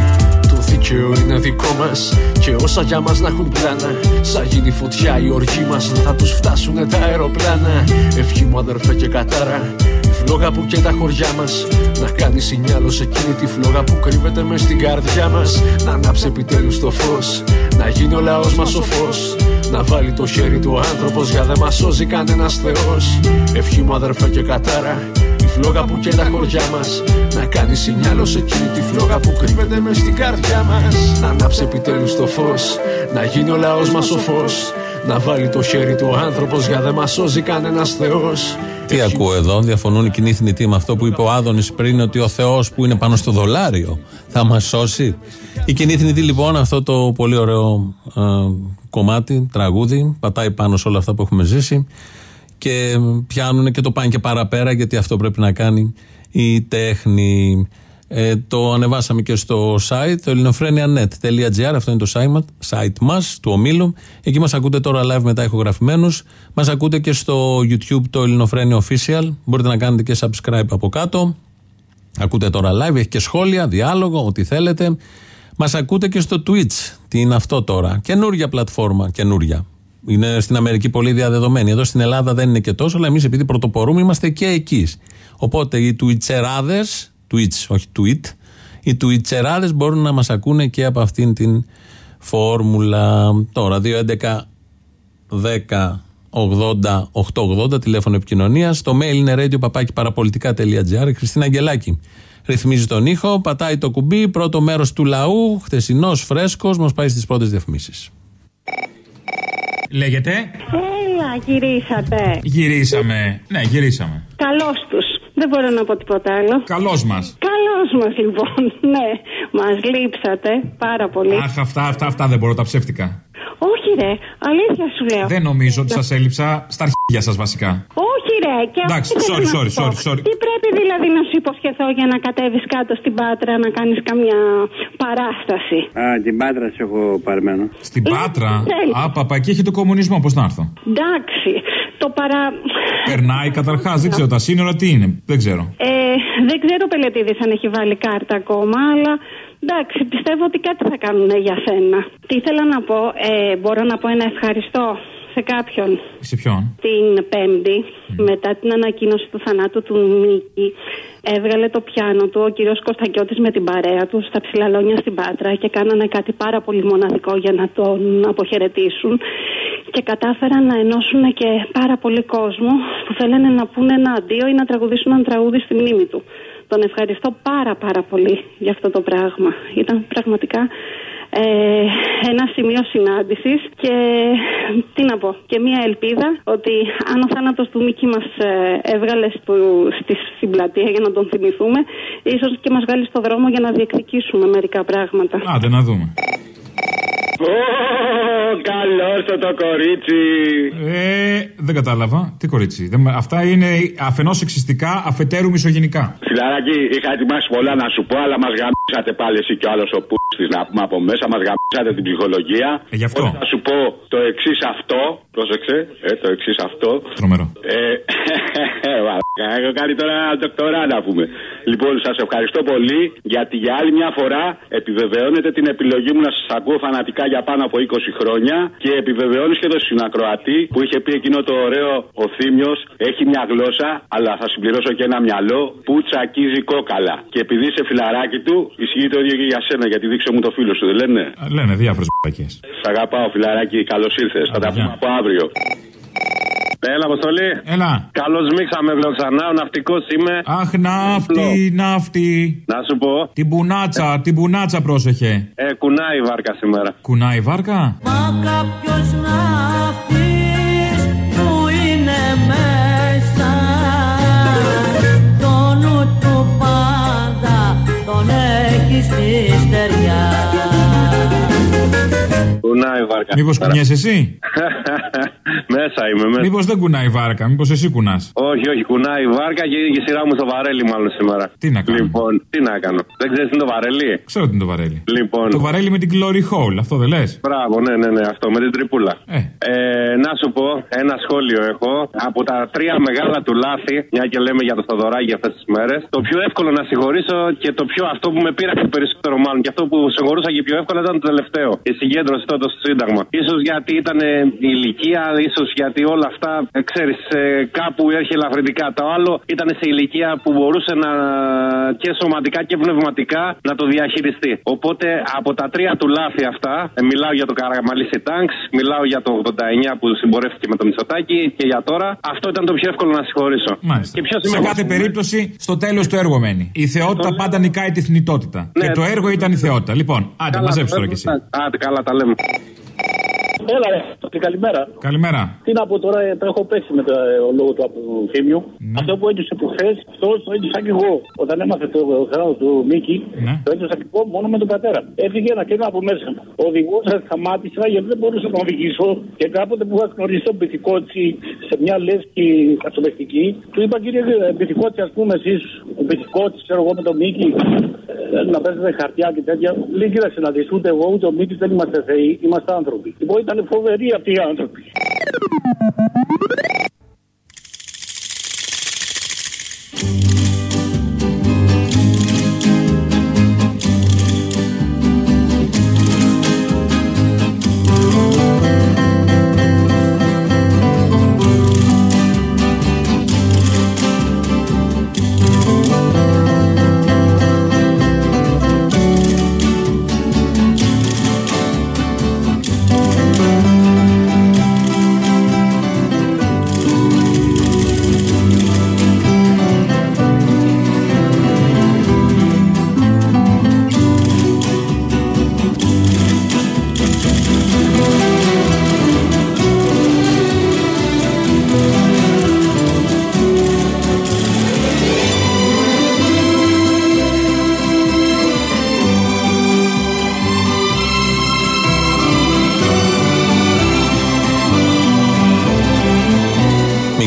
Το δικαίωμα είναι δικό μας. Και όσα για μας να έχουν πλάνα. Σαν γίνει φωτιά η οργή μας, δεν θα τους φτάσουν τα αεροπλάνα. Ευχή μου αδερφέ και κατάρα. Η φλόγα που και τα χωριά μας. Να κάνει σινιάλο σε εκείνη τη φλόγα που κρύβεται μες στην καρδιά μας. Να ανάψει επιτέλους το φως. Να γίνει ο λαός μας ο φως. Να βάλει το χέρι του άνθρωπος για δεν μας σώζει κανένας Θεός. Ευχή μου αδερφέ και κατάρα. Η φλόγα που και τα χωριά μας. Να κάνει σινιάλο σε εκείνη τη φλόγα που κρύβεται μες στην καρδιά μας. Να ανάψει επιτέλους το φως. Να γίνει ο λαός μας ο φως. Να βάλει το χέρι του άνθρωπος για δεν μας σώζει κανένας Θεός. Τι ακούω εδώ, διαφωνούν οι κοινοί θνητοί με αυτό που είπε ο Άδωνης πριν, ότι ο Θεός που είναι πάνω στο δολάριο θα μας σώσει. Οι κοινοί θνητοί λοιπόν, αυτό το πολύ ωραίο ε, κομμάτι, τραγούδι, πατάει πάνω σε όλα αυτά που έχουμε ζήσει και πιάνουν και το πάνε και παραπέρα γιατί αυτό πρέπει να κάνει η τέχνη. Ε, το ανεβάσαμε και στο site, το ελληνοφρένια.net.gr. Αυτό είναι το site, site μας, του ομίλου. Εκεί μας ακούτε τώρα live μετά ηχογραφημένους. Μας ακούτε και στο YouTube το Ελληνοφρένια Official. Μπορείτε να κάνετε και subscribe από κάτω. Ακούτε τώρα live, έχει και σχόλια, διάλογο, ό,τι θέλετε. Μας ακούτε και στο Twitch. Τι είναι αυτό τώρα. Καινούρια πλατφόρμα, καινούρια. Είναι στην Αμερική πολύ διαδεδομένη. Εδώ στην Ελλάδα δεν είναι και τόσο, αλλά εμείς επειδή πρωτοπορούμε είμαστε και εκεί. Οπότε οι Twitcherάδε, Twitch, όχι Tweet, οι Twitcherάδε μπορούν να μας ακούνε και από αυτήν την φόρμουλα. Τώρα, 2.11 10 80 880 τηλέφωνο επικοινωνίας. Το mail είναι radio παραπολιτικά.gr. Η Χριστίνα Αγγελάκη ρυθμίζει τον ήχο, πατάει το κουμπί. Πρώτο μέρος του λαού, χτεσινό, φρέσκος, μας πάει στις πρώτες διαφημίσεις. Λέγεται; Έλα, γυρίσατε. Γυρίσαμε. Ναι, γυρίσαμε. Καλώς τους. Δεν μπορώ να πω τίποτα άλλο. Καλώ μας. Καλώ μας, λοιπόν. Ναι, μας λείψατε πάρα πολύ. Αχ, αυτά, αυτά, αυτά δεν μπορώ, τα ψεύτικα. Όχι, ρε, αλήθεια σου λέω. Δεν νομίζω ότι σας έλειψα στα αρχίδια σας βασικά. Όχι, ρε, και Εντάξει, αυτό sorry, θέλω να sorry, σου πω. sorry, sorry. Τι πρέπει δηλαδή να σου υποσχεθώ για να κατέβεις κάτω στην Πάτρα να κάνεις καμιά παράσταση; Α, την Πάτρα σε έχω παρμένο. Στην Πάτρα; θέλει. Α, παπα, εκεί έχει το κομμουνισμό, πώς να έρθω; Εντάξει, το παρά. Περνάει καταρχάς, δεν ξέρω τα σύνορα τι είναι. Δεν ξέρω. Ε, δεν ξέρω ο Πελετήδης αν έχει βάλει κάρτα ακόμα, αλλά εντάξει, πιστεύω ότι κάτι θα κάνουν για σένα. Τι ήθελα να πω, ε, μπορώ να πω ένα ευχαριστώ σε κάποιον Σε ποιον; την Πέμπτη, μετά την ανακοίνωση του θανάτου του Μίκη, έβγαλε το πιάνο του ο κύριος Κωνσταντιώτης με την παρέα του στα ψηλαλόνια στην Πάτρα και κάνανε κάτι πάρα πολύ μοναδικό για να τον αποχαιρετήσουν και κατάφεραν να ενώσουν και πάρα πολύ κόσμο που θέλανε να πούνε ένα αντίο ή να τραγουδήσουν ένα τραγούδι στη μνήμη του. Τον ευχαριστώ πάρα πάρα πολύ για αυτό το πράγμα. Ήταν πραγματικά ε, ένα σημείο συνάντησης και τι να πω και μια ελπίδα ότι αν ο θάνατος του Μίκη μας ε, έβγαλε στο, στη, στην πλατεία για να τον θυμηθούμε ίσως και μας βγάλει στο δρόμο για να διεκδικήσουμε μερικά πράγματα. Άντε να δούμε. Καλό το κορίτσι. Ε, δεν κατάλαβα. Τι κορίτσι. Δεν, με- αυτά είναι αφενός εξιστικά, αφετέρου μισογενικά. Φιλαράκι, είχα ετοιμάσει πολλά να σου πω, αλλά μας γαμίσατε πάλι εσύ και ο άλλος ο πούστης να πούμε από μέσα. Μας γαμίσατε την ψυχολογία. Ε, γι' αυτό. Οπότε Θα σου πω το εξής αυτό. Πρόσεξε, ε, το εξής αυτό. Τρομερό. Ε, μαλάκα, έχω κάνει τώρα ντοκτορά να πούμε. Λοιπόν, σας ευχαριστώ πολύ γιατί για άλλη μια φορά επιβεβαιώνετε την επιλογή μου να σας ακούω φανατικά για πάνω από 20 χρόνια και επιβεβαιώνει και το συνακροατή που είχε πει εκείνο το ωραίο ο Θήμιος έχει μια γλώσσα, αλλά θα συμπληρώσω και ένα μυαλό που τσακίζει κόκαλα. Και επειδή είσαι φιλαράκι του, ισχύει το ίδιο και για σένα, γιατί δείξε μου το φίλο σου, δεν λένε; Α, Λένε διάφορες μπακέ. Σ' αγαπάω, φιλαράκι, καλώς ήρθες. Θα τα πούμε από αύριο. Έλα, Αποστολή. Έλα. Καλώς μίξαμε λέω ξανά. Ο ναυτικός είμαι. Αχ, ναύτη, ναύτη. Να σου πω. Την μπουνάτσα, την μπουνάτσα πρόσεχε. Ε, κουνάει η βάρκα σήμερα. Κουνάει η βάρκα; Μα κάποιος ναύτης που είναι μέσα Το νου του πάντα τον έχει στη στεριά Κουνάει η βάρκα. Μήπως σήμερα. κουνιέσαι εσύ; Μέσα είμαι, μέσα. Μήπως δεν κουνάει η βάρκα, μήπως εσύ κουνάς; Όχι, όχι, κουνάει η βάρκα και είναι και η σειρά μου στο βαρέλι, μάλλον σήμερα. Τι να κάνω; Λοιπόν, τι να κάνω; Δεν ξέρεις τι είναι το βαρέλι; Ξέρω τι είναι το βαρέλι. Λοιπόν. Το βαρέλι με την Glory Hole, αυτό δεν λες; Μπράβο, ναι, ναι, ναι, αυτό με την τρυπούλα. Ε. να σου πω, ένα σχόλιο έχω. Από τα τρία μεγάλα του λάθη, μια και λέμε για το Σταδωράκι αυτές τις μέρες, το πιο εύκολο να συγχωρήσω και το πιο αυτό που με πήραξε περισσότερο μάλλον και αυτό που συγχωρούσα και πιο εύκολα ήταν το τελευταίο. Η συγκέντρωση τότε στο Σύνταγμα. σω γιατί ήταν η ηλικία, ίσως γιατί όλα αυτά, ξέρεις, κάπου έρχεται ελαφρυντικά. Το άλλο ήταν σε ηλικία που μπορούσε να και σωματικά και πνευματικά να το διαχειριστεί. Οπότε από τα τρία του λάθη αυτά, ε, μιλάω για το Καραμαλίσι Τάγκς, μιλάω για το 89 που συμπορεύτηκε με το Μητσοτάκι και για τώρα, αυτό ήταν το πιο εύκολο να συγχωρήσω. Μάλιστα. Και ποιος Σε είμαι κάθε εγώ; περίπτωση, στο τέλος το έργο μένει. Η θεότητα πάντα νικάει τη θνητότητα. Ναι. Και το έργο ήταν η θεότητα. Λοιπόν, άντε, Καλά, μαζέψει τώρα κι εσύ. Άντε, καλά τα λέμε. Έλα, ρε, και καλημέρα. Καλημέρα. Τι να πω τώρα, ε, το έχω πέσει με το ε, ο λόγο του από του Θήμιου. Αυτό που έντυσε που χθες, αυτός το έντυσα και εγώ. Όταν έμαθε το χρόνο του Μίκη, το έντυσα και εγώ μόνο με τον πατέρα. Έφυγε ένα κέντρο από μέσα μου. Ο οδηγός σταμάτησα γιατί δεν μπορούσα να τον οδηγήσω και κάποτε που είχα γνωρίσει τον Πυθικότσι σε μια λέσχη κατσομεστική, του είπα κύριε Πυθικότσι, ας πούμε εσείς, ο Πυθικότσι, ξέρω εγώ με τον Μίκη, ε, να παίζετε χαρτιά και τέτοια. Λέει κοίταξε να δεις ούτε εγώ ούτε ο Μίκης δεν είμαστε θεοί, είμαστε άνθρωποι. Λοιπόν ήταν φοβεροί αυτοί οι άνθρωποι.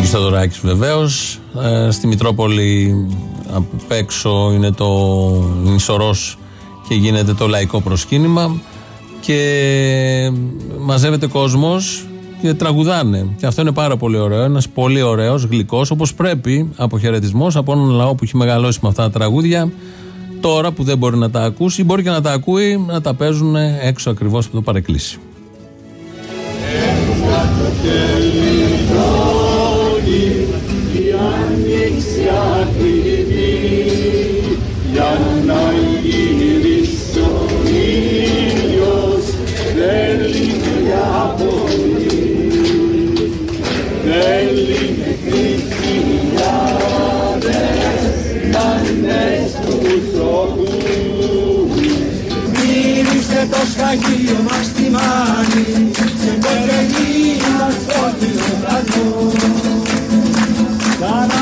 Μίκης Θοδωράκης βεβαίως Ε, Στη Μητρόπολη απ' έξω είναι το νησορός και γίνεται το λαϊκό προσκύνημα και μαζεύεται κόσμος και τραγουδάνε. Και αυτό είναι πάρα πολύ ωραίο. Ένας πολύ ωραίος, γλυκός, όπως πρέπει, αποχαιρετισμός από έναν λαό που έχει μεγαλώσει με αυτά τα τραγούδια. Τώρα που δεν μπορεί να τα ακούσει, μπορεί και να τα ακούει, να τα παίζουν έξω ακριβώς από το παρεκκλήσι. Μύρισε το σφαγείο μας τη μάνη σε κοκκινή μας φώτινο ουρανό Πάει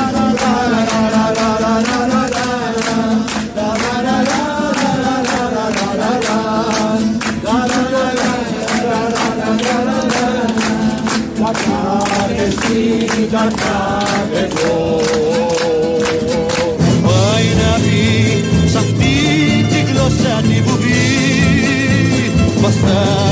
love.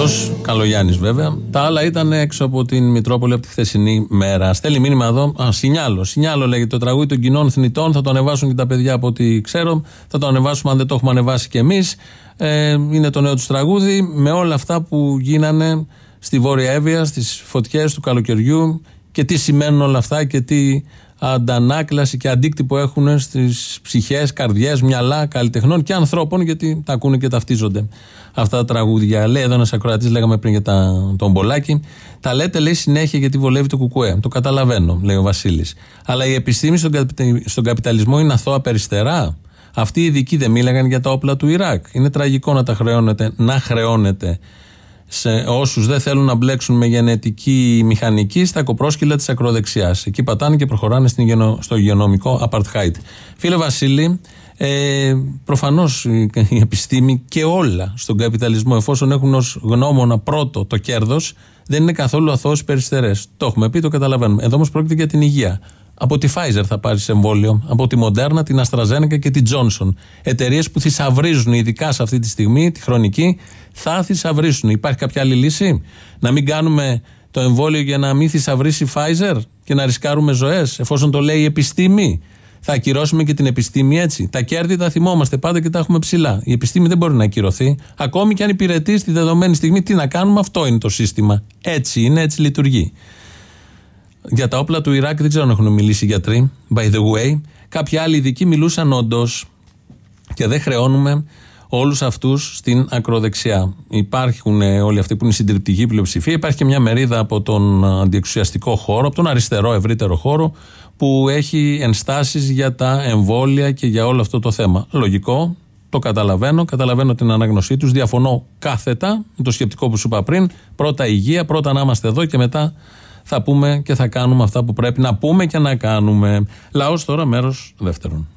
Και αυτό Καλογιάννης βέβαια. Τα άλλα ήταν έξω από την Μητρόπολη από τη χθεσινή μέρα. Στέλνει μήνυμα εδώ. Α, Σινιάλο. Σινιάλο λέγεται το τραγούδι των κοινών θνητών. Θα το ανεβάσουν και τα παιδιά από ό,τι ξέρω. Θα το ανεβάσουμε αν δεν το έχουμε ανεβάσει κι εμείς. Ε, είναι το νέο τους τραγούδι. Με όλα αυτά που γίνανε στη Βόρεια Εύβοια, στις φωτιές του καλοκαιριού και τι σημαίνουν όλα αυτά και τι αντανάκλαση και αντίκτυπο έχουν στις ψυχές, καρδιές, μυαλά καλλιτεχνών και ανθρώπων, γιατί τα ακούνε και ταυτίζονται αυτά τα τραγούδια. Λέει εδώ ένας ακροατής, λέγαμε πριν για τα, τον Μπολάκη, τα λέτε λέει συνέχεια γιατί βολεύει το κουκουέ. Το καταλαβαίνω, λέει ο Βασίλης. Αλλά η επιστήμη στον, καπιτα- στον καπιταλισμό είναι αθώα περιστερά. Αυτοί οι ειδικοί δεν μίλαγαν για τα όπλα του Ιράκ. Είναι τραγικό να τα χρεώνετε, να χρεώνετε σε όσους δεν θέλουν να μπλέξουν με γενετική μηχανική στα κοπρόσκυλα της ακροδεξιάς. Εκεί πατάνε και προχωράνε στην υγειονο- στο υγειονομικό apartheid. Φίλε Βασίλη, ε, προφανώς η επιστήμη και όλα στον καπιταλισμό, εφόσον έχουν ως γνώμονα πρώτο το κέρδος, δεν είναι καθόλου αθώε περιστερέ. Το έχουμε πει, το καταλαβαίνουμε. Εδώ όμως πρόκειται για την υγεία. Από τη Pfizer θα πάρεις εμβόλιο, από τη Moderna, την AstraZeneca και την Johnson. Εταιρείες που θησαυρίζουν, ειδικά σε αυτή τη στιγμή, τη χρονική, θα θησαυρίσουν. Υπάρχει κάποια άλλη λύση, να μην κάνουμε το εμβόλιο για να μην θησαυρίσει η Pfizer και να ρισκάρουμε ζωές, εφόσον το λέει η επιστήμη; Θα ακυρώσουμε και την επιστήμη έτσι. Τα κέρδη τα θυμόμαστε πάντα και τα έχουμε ψηλά. Η επιστήμη δεν μπορεί να ακυρωθεί. Ακόμη και αν υπηρετεί στη δεδομένη στιγμή, τι να κάνουμε, αυτό είναι το σύστημα. Έτσι είναι, έτσι λειτουργεί. Για τα όπλα του Ιράκ δεν ξέρω αν έχουν μιλήσει οι γιατροί. By the way, κάποιοι άλλοι ειδικοί μιλούσαν όντως και δεν χρεώνουμε όλους αυτούς στην ακροδεξιά. Υπάρχουν ε, όλοι αυτοί που είναι η συντριπτική πλειοψηφία. Υπάρχει και μια μερίδα από τον αντιεξουσιαστικό χώρο, από τον αριστερό ευρύτερο χώρο, που έχει ενστάσεις για τα εμβόλια και για όλο αυτό το θέμα. Λογικό, το καταλαβαίνω, καταλαβαίνω την ανάγνωσή τους, διαφωνώ κάθετα με το σκεπτικό που σου είπα πριν. Πρώτα υγεία, πρώτα να είμαστε εδώ και μετά θα πούμε και θα κάνουμε αυτά που πρέπει να πούμε και να κάνουμε. Λαός τώρα μέρος δεύτερον.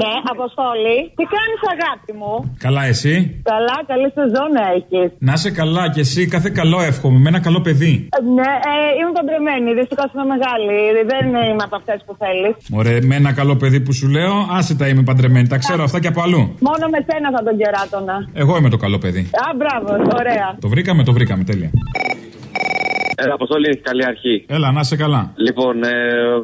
Ναι, Αποστόλη. Τι κάνεις, αγάπη μου; Καλά, εσύ; Καλά, καλή σεζόν έχεις. Να είσαι καλά κι εσύ, κάθε καλό εύχομαι. Με ένα καλό παιδί. Ναι, ε, είμαι παντρεμένη. Δυστυχώ είμαι μεγάλη. Δεν είμαι από αυτές που θέλεις. Ωραία, με ένα καλό παιδί που σου λέω, άσε τα είμαι παντρεμένη. Τα ξέρω αυτά και από αλλού. Μόνο με σένα θα τον κεράτωνα. Εγώ είμαι το καλό παιδί. Α, μπράβο, ωραία. Το βρήκαμε, το βρήκαμε, τέλεια. Έλα, Αποστόλη, καλή αρχή. Έλα, να είσαι καλά. Λοιπόν, ε,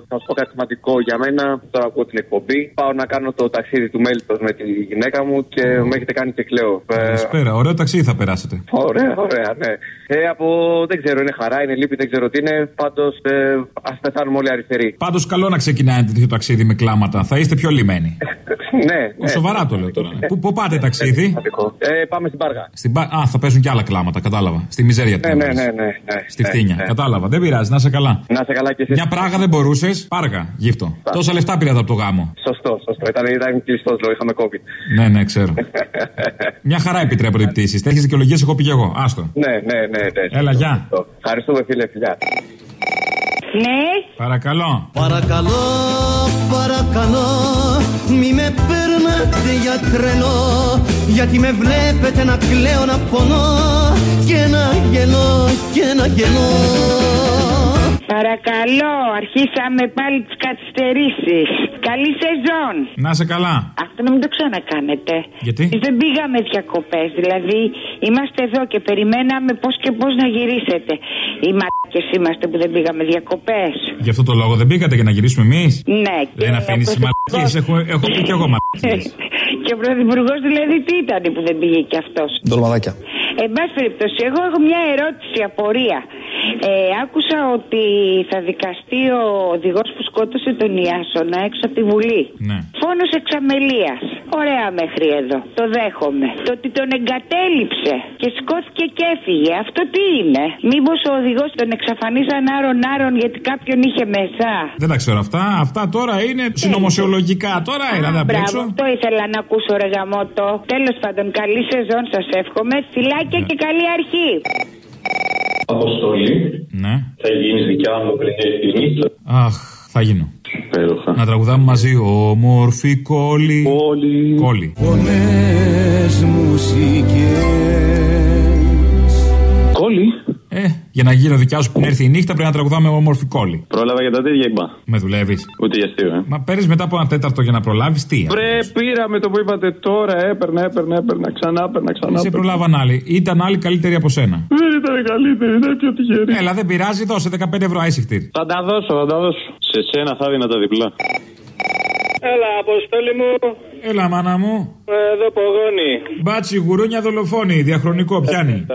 θα σου πω κάτι σημαντικό για μένα. Τώρα ακούω την εκπομπή. Πάω να κάνω το ταξίδι του Μέλιτος με τη γυναίκα μου και με έχετε κάνει και κλαίω. Ε, Καλησπέρα, ωραίο ταξίδι θα περάσετε. Ωραία, ωραία, ναι. Ε, από δεν ξέρω, είναι χαρά, είναι λύπη, δεν ξέρω τι είναι. Πάντως, ε, ας πεθάνουμε όλοι αριστεροί. Πάντως, καλό να ξεκινάει τέτοιο ταξίδι με κλάματα. Θα είστε πιο λιμένοι. ναι, ναι. Σοβαρά το λέω τώρα. Πού, πού πάτε ταξίδι; Ε, πάμε στην Πάργα. Στην Πα- Α, θα παίζουν και άλλα κλάματα, κατάλαβα. Στη μιζέρια Ναι, την ναι, έβαλες. ναι, ναι, ναι. Στη Ναι, φτύνια. ναι. Κατάλαβα. Δεν πειράζει, να είσαι καλά. Να είσαι καλά και εσύ. Μια πράγα δεν μπορούσες. Πάργα, γύφτο. Τόσα λεφτά πήρατε από το γάμο. Σωστό, σωστό. Ήταν, ήταν κλειστός λόγο, είχαμε COVID. Ναι, ναι, ξέρω. Μια χαρά επιτρέπονται οι πτήσεις. Τέτοιες δικαιολογίες έχω πει και εγώ. Άστο. Ναι, ναι, ναι. ναι. Έλα, γεια. Ευχαριστούμε, φίλε, φιλιά. Ναι. Παρακαλώ. Παρακαλώ, παρακαλώ Μη με παίρνετε για τρελό Γιατί με βλέπετε να κλαίω να πονώ Και να γελώ και να γελώ Παρακαλώ, αρχίσαμε πάλι τις καθυστερήσεις. Καλή σεζόν. Να είσαι καλά. Αυτό να μην το ξανακάνετε. Γιατί; Εμείς Δεν πήγαμε διακοπές. Δηλαδή, είμαστε εδώ και περιμέναμε πώς και πώς να γυρίσετε. Οι μαλάκες είμαστε που δεν πήγαμε διακοπές. Γι' αυτό το λόγο δεν πήγατε για να γυρίσουμε εμείς. Ναι, Δεν αφήνεις τις μαλακίε. Έχω, έχω πει κι εγώ μαλακίε. και ο πρωθυπουργός δηλαδή τι ήταν που δεν πήγε κι αυτός; Ντολμαδάκια. Εν πάση περιπτώσει, εγώ έχω μια ερώτηση, απορία. Ε, άκουσα ότι θα δικαστεί ο οδηγός που σκότωσε τον Ιάσονα έξω από τη Βουλή. Ναι. Φόνος εξαμελίας. Ωραία μέχρι εδώ. Το δέχομαι. Το ότι τον εγκατέλειψε και σκόθηκε και έφυγε. Αυτό τι είναι; Μήπως ο οδηγός τον εξαφανίζαν άρον-άρον γιατί κάποιον είχε μέσα; Δεν τα ξέρω αυτά. Αυτά τώρα είναι συνωμοσιολογικά. Τώρα έλα, δεν Μπράβο, παίξω. αυτό ήθελα να ακούσω ρε γαμότο. Τέλος πάντων, καλή σεζόν σας εύχομαι. Φιλάκια και καλή αρχή. Αποστολή. Ναι. Θα γίνεις δικιά μου πριν έρθει η νύχτα. Αχ, θα γίνω. Υπέροχα. Να τραγουδάμε μαζί. Όμορφη κόλλη. Κόλλη. Κόλλη. Φωνές μουσικές Κόλλη. Ε, για να γίνω δικιάς σου που έρθει η νύχτα πρέπει να τραγουδάμε όμορφη κόλλη. Πρόλαβα για τα τέτοια είπα. Με δουλεύεις. Ούτε για αστείο, ε. Μα παίρνεις μετά από ένα τέταρτο για να προλάβεις τι. Βρε, πήρα με το που είπατε τώρα. Έπαιρνα, έπαιρνα, έπαιρνα. Ξανά, έπαιρνα, ξανά. Σε έπαιρνα. προλάβαν άλλοι. Ήταν άλλοι καλύτεροι από σένα. Δεν ήταν καλύτερη, είναι πιο τυχερή. Έλα, δεν πειράζει, δώσε 15 ευρώ άισιχτήρ. Θα τα δώσω, θα τα δώσω. Σε σένα θα δίνα τα διπλά. Έλα, αποστόλη μου. Έλα, μάνα μου. Εδώ πογόνι. Μπάτσι, γουρούνια δολοφόνη, διαχρονικό, πιάνει.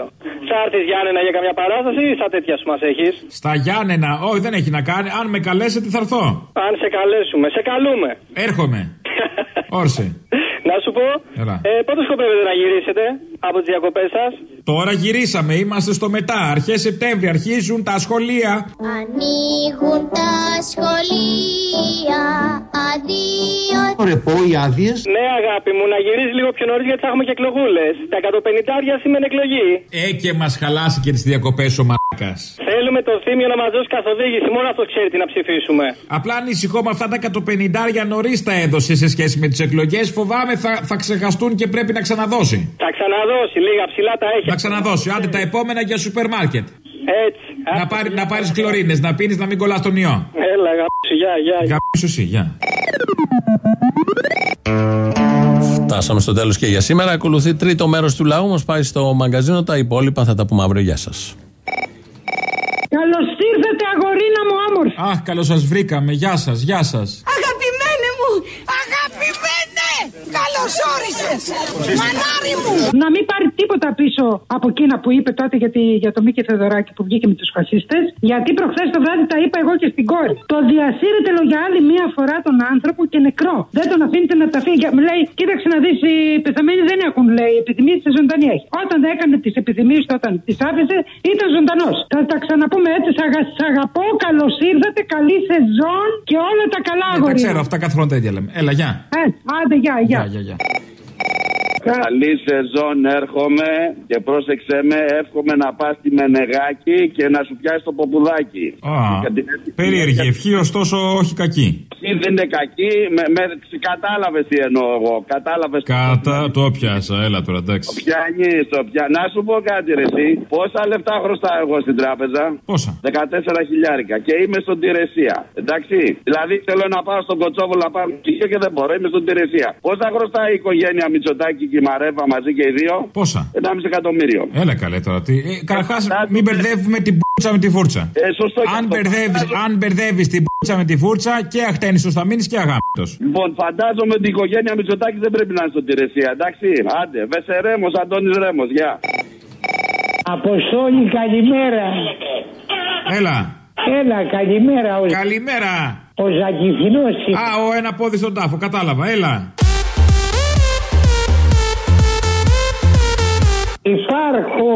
Σ' θα έρθει Γιάννενα για καμιά παράσταση ή στα τέτοια σου μας έχεις; Στα Γιάννενα, όχι δεν έχει να κάνει. Αν με καλέσετε θα έρθω. Αν σε καλέσουμε, σε καλούμε. Έρχομαι. Όρσε. Να σου πω, Έλα. ε, πότε σκοπεύετε να γυρίσετε από τις διακοπές σας; Τώρα γυρίσαμε, είμαστε στο μετά. Αρχές Σεπτέμβρη αρχίζουν τα σχολεία. Ανοίγουν τα σχολεία, αδείο. Ωραία, πω οι άδειες. Ναι, αγάπη μου, να γυρίσει λίγο πιο νωρίς γιατί θα έχουμε και εκλογούλες. Τα 150 σήμερα εκλογή. Ε, και μας χαλάσει και τις διακοπές ο μαλάκα. Θέλουμε το θύμιο να μας δώσει καθοδήγηση. Μόνο αυτό ξέρει τι να ψηφίσουμε. Απλά ανησυχώ με αυτά τα 150 νωρίς τα έδωσε σε σχέση με τις εκλογές. Φοβάμαι θα, θα ξεχαστούν και πρέπει να ξαναδώσει. Θα ξαναδώσει, λίγα ψηλά τα έχει. Να ξαναδώσει. Άντε τα επόμενα για σούπερ μάρκετ. Έτσι. Να, πάρει, να πάρεις κλωρίνε, να πίνεις να μην κολλάς τον ιό. Έλα, γαμπήσου, γεια, γεια. Γαμπήσου, εσύ, γεια. Φτάσαμε στο τέλος και για σήμερα. Ακολουθεί τρίτο μέρος του λαού. Μας πάει στο μαγκαζίνο. Τα υπόλοιπα θα τα πούμε αύριο. Γεια σας. Καλώς ήρθατε, αγορίνα μου όμορφη. Αχ, καλώς σας βρήκαμε. Γεια σας, γεια σας. Αγαπημένε μου, αγαπημένε, καλώ όρισε. Μανάρι μου. Να μην πάρει τίποτα πίσω από εκείνα που είπε τότε για, τη, για το Μίκη Θεοδωράκη που βγήκε με τους φασίστες. Γιατί προχθές το βράδυ τα είπα εγώ και στην κόρη. Το διασύρετε λέω, για άλλη μία φορά τον άνθρωπο και νεκρό. Δεν τον αφήνετε να τα φύγει. Μου λέει, κοίταξε να δεις, οι πεθαμένοι δεν έχουν λέει επιθυμίες, τη ζωντανή έχει. Όταν έκανε τις επιθυμίες του, όταν τις άφησε, ήταν ζωντανός. Θα τα ξαναπούμε έτσι. Σ' αγα- σ' αγαπώ, καλώς ήρθατε, καλή σεζόν και όλα τα καλά Ε, τα αγόρια. ξέρω, αυτά κάθε χρόνο τα ίδια λέμε. Έλα, γεια. Ε, άντε, γεια, γεια. Γεια, γεια. далее. Καλή σεζόν έρχομαι και πρόσεξε με, εύχομαι να πας στη Μενεγάκη και να σου πιάσει το ποπουδάκι. Α, περίεργη ευχή, ωστόσο όχι κακή. Εσύ δεν είναι κακή, με, με, κατάλαβες τι εννοώ εγώ, κατάλαβες. Κατά το πιάσα, έλα τώρα, εντάξει. Πιάνεις, το πια... Να σου πω κάτι ρε εσύ, πόσα λεφτά χρωστάω εγώ στην τράπεζα; Πόσα; 14 χιλιάρικα και είμαι στον Τηρεσία. Εντάξει. Δηλαδή θέλω να πάω στον Κοτσόβολο να πάρω στοιχείο και δεν μπορώ, είμαι στον Τηρεσία. Πόσα χρωστάει η οικογένεια Μητσοτάκη και η Μαρέβα μαζί και οι δύο. Πόσα; 1,5 εκατομμύριο. Έλα καλέ τώρα. Τι... Ε, Καταρχάς, μην μπερδεύουμε την πουτσα με τη φούρτσα. Ε, σωστό και αν αυτό. μπερδεύεις, αν μπερδεύεις την πουτσα με τη φούρτσα και αχτένισο θα μείνει και αγάπητος. Λοιπόν, φαντάζομαι ότι η οικογένεια Μητσοτάκη δεν πρέπει να είναι στον Τηρεσία, εντάξει; Άντε, Βεσερέμο, Αντώνης Ρέμος, γεια. Αποστόλη, καλημέρα. Έλα. Έλα, καλημέρα. Ο... Καλημέρα. Ο Ζακυφινός. Α, ο ένα πόδι στον τάφο, κατάλαβα, έλα. Υπάρχω.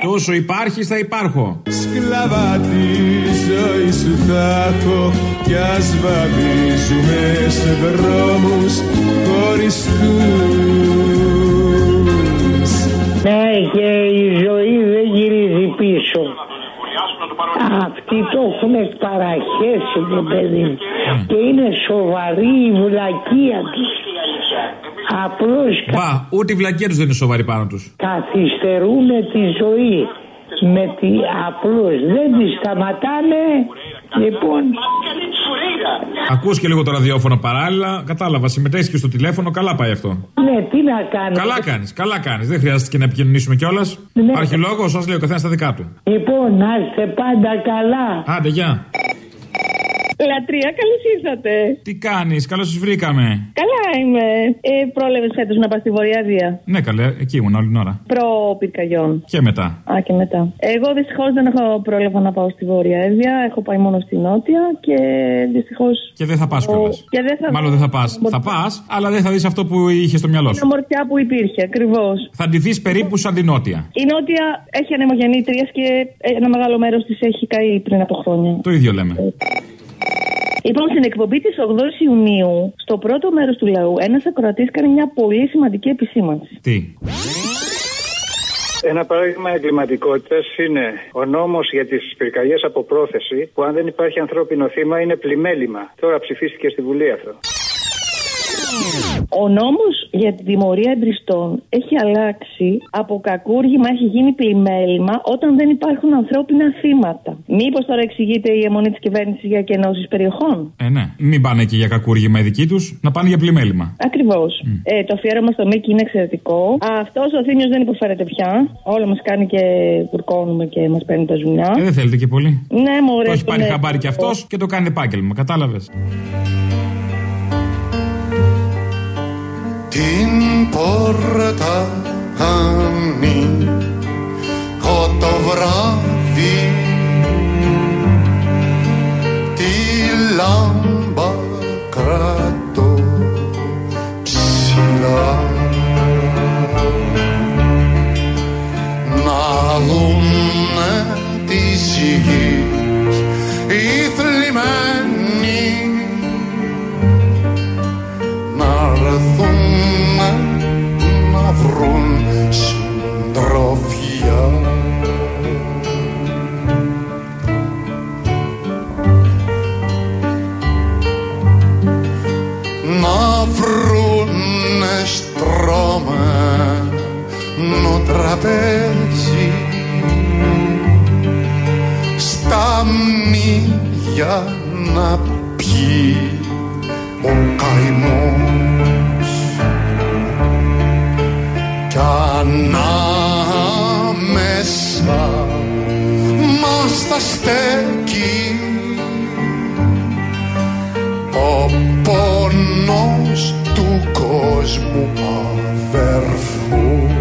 Και όσο υπάρχεις, θα υπάρχω. Σκλάβα της ζωής σου θα έχω κι ας βαδίζουμε σε δρόμους χωριστούς Ναι, και η ζωή δεν γυρίζει πίσω. Αυτοί το έχουν παραχέσει, το παιδί μου. Και είναι σοβαρή η βλακεία τους. Απλώς Μπα, ούτε η βλακία τους δεν είναι σοβαρή πάνω τους. καθυστερούν τη ζωή. Με τη απλώς δεν τη σταματάνε. Λοιπόν, Ακούς και λίγο το ραδιόφωνο παράλληλα. Κατάλαβα, συμμετέχεις και στο τηλέφωνο. Καλά πάει αυτό. ναι, τι να κάνω. Καλά κάνεις, καλά κάνεις. Δεν χρειάζεται και να επικοινωνήσουμε κιόλας. Ναι. Υπάρχει λόγος, σας λέει ο καθένας τα δικά του. Λοιπόν, να είστε πάντα καλά. Άντε, γεια. Λατρεία, καλώς ήρθατε. Τι κάνεις, καλώς σας βρήκαμε. Καλά είμαι. Ε, Πρόλαβε φέτος να πας στη Βορειάδια. Ναι, καλέ, εκεί ήμουν όλη την ώρα. Προ πυρκαγιών. Και μετά. Α, και μετά. Εγώ δυστυχώς δεν έχω πρόλαβα να πάω στη Βόρεια Εύβοια. Έχω πάει μόνο στη Νότια και δυστυχώς. Και δεν θα πας κιόλας. Και δεν θα Μάλλον δεν θα πας. Θα πας, αλλά δεν θα δεις αυτό που είχε στο μυαλό Την σου. ομορφιά που υπήρχε, ακριβώς. Θα τη δεις περίπου σαν την νότια. Η Νότια έχει ανεμογεννήτριες και ένα μεγάλο μέρος της έχει καεί πριν από χρόνια. Το ίδιο λέμε. Λοιπόν, στην εκπομπή της 8η Ιουνίου, στο πρώτο μέρος του λαού, ένας ακροατής κάνει μια πολύ σημαντική επισήμανση. Τι; Ένα παράδειγμα εγκληματικότητας είναι ο νόμος για τις πυρκαγιές από πρόθεση, που αν δεν υπάρχει ανθρώπινο θύμα είναι πλημέλημα. Τώρα ψηφίστηκε στη Βουλή αυτό. Ο νόμος για την τιμωρία εμπριστών έχει αλλάξει από κακούργημα, έχει γίνει πλημέλημα όταν δεν υπάρχουν ανθρώπινα θύματα. Μήπως τώρα εξηγείται η αιμονή της κυβέρνησης για κενώσεις περιοχών; Ε, ναι. Μην πάνε εκεί για κακούργημα οι δικοί τους, να πάνε για πλημέλημα. Ακριβώς. Ε, το αφιέρωμα στο Μίκη είναι εξαιρετικό. Αυτός ο Θήμιος δεν υποφέρεται πια. Όλα μας κάνει και κουρκώνουμε και μας παίρνει τα ζουνιά. Ε, δεν θέλετε και πολύ. Ναι, μου Το έχει πάρει χαμπάρι κι αυτός και το κάνει επάγγελμα, κατάλαβες. Την πόρτα ανοίγω το βράδυ. Τη λάμπα κρατώ ψηλά. Να δούνε της γης στρώμενο τραπέζι. Στα μνήγια να πιει ο καημός. Κι ανάμεσα μας τα στέκει ο πόνος του κόσμου αδερφού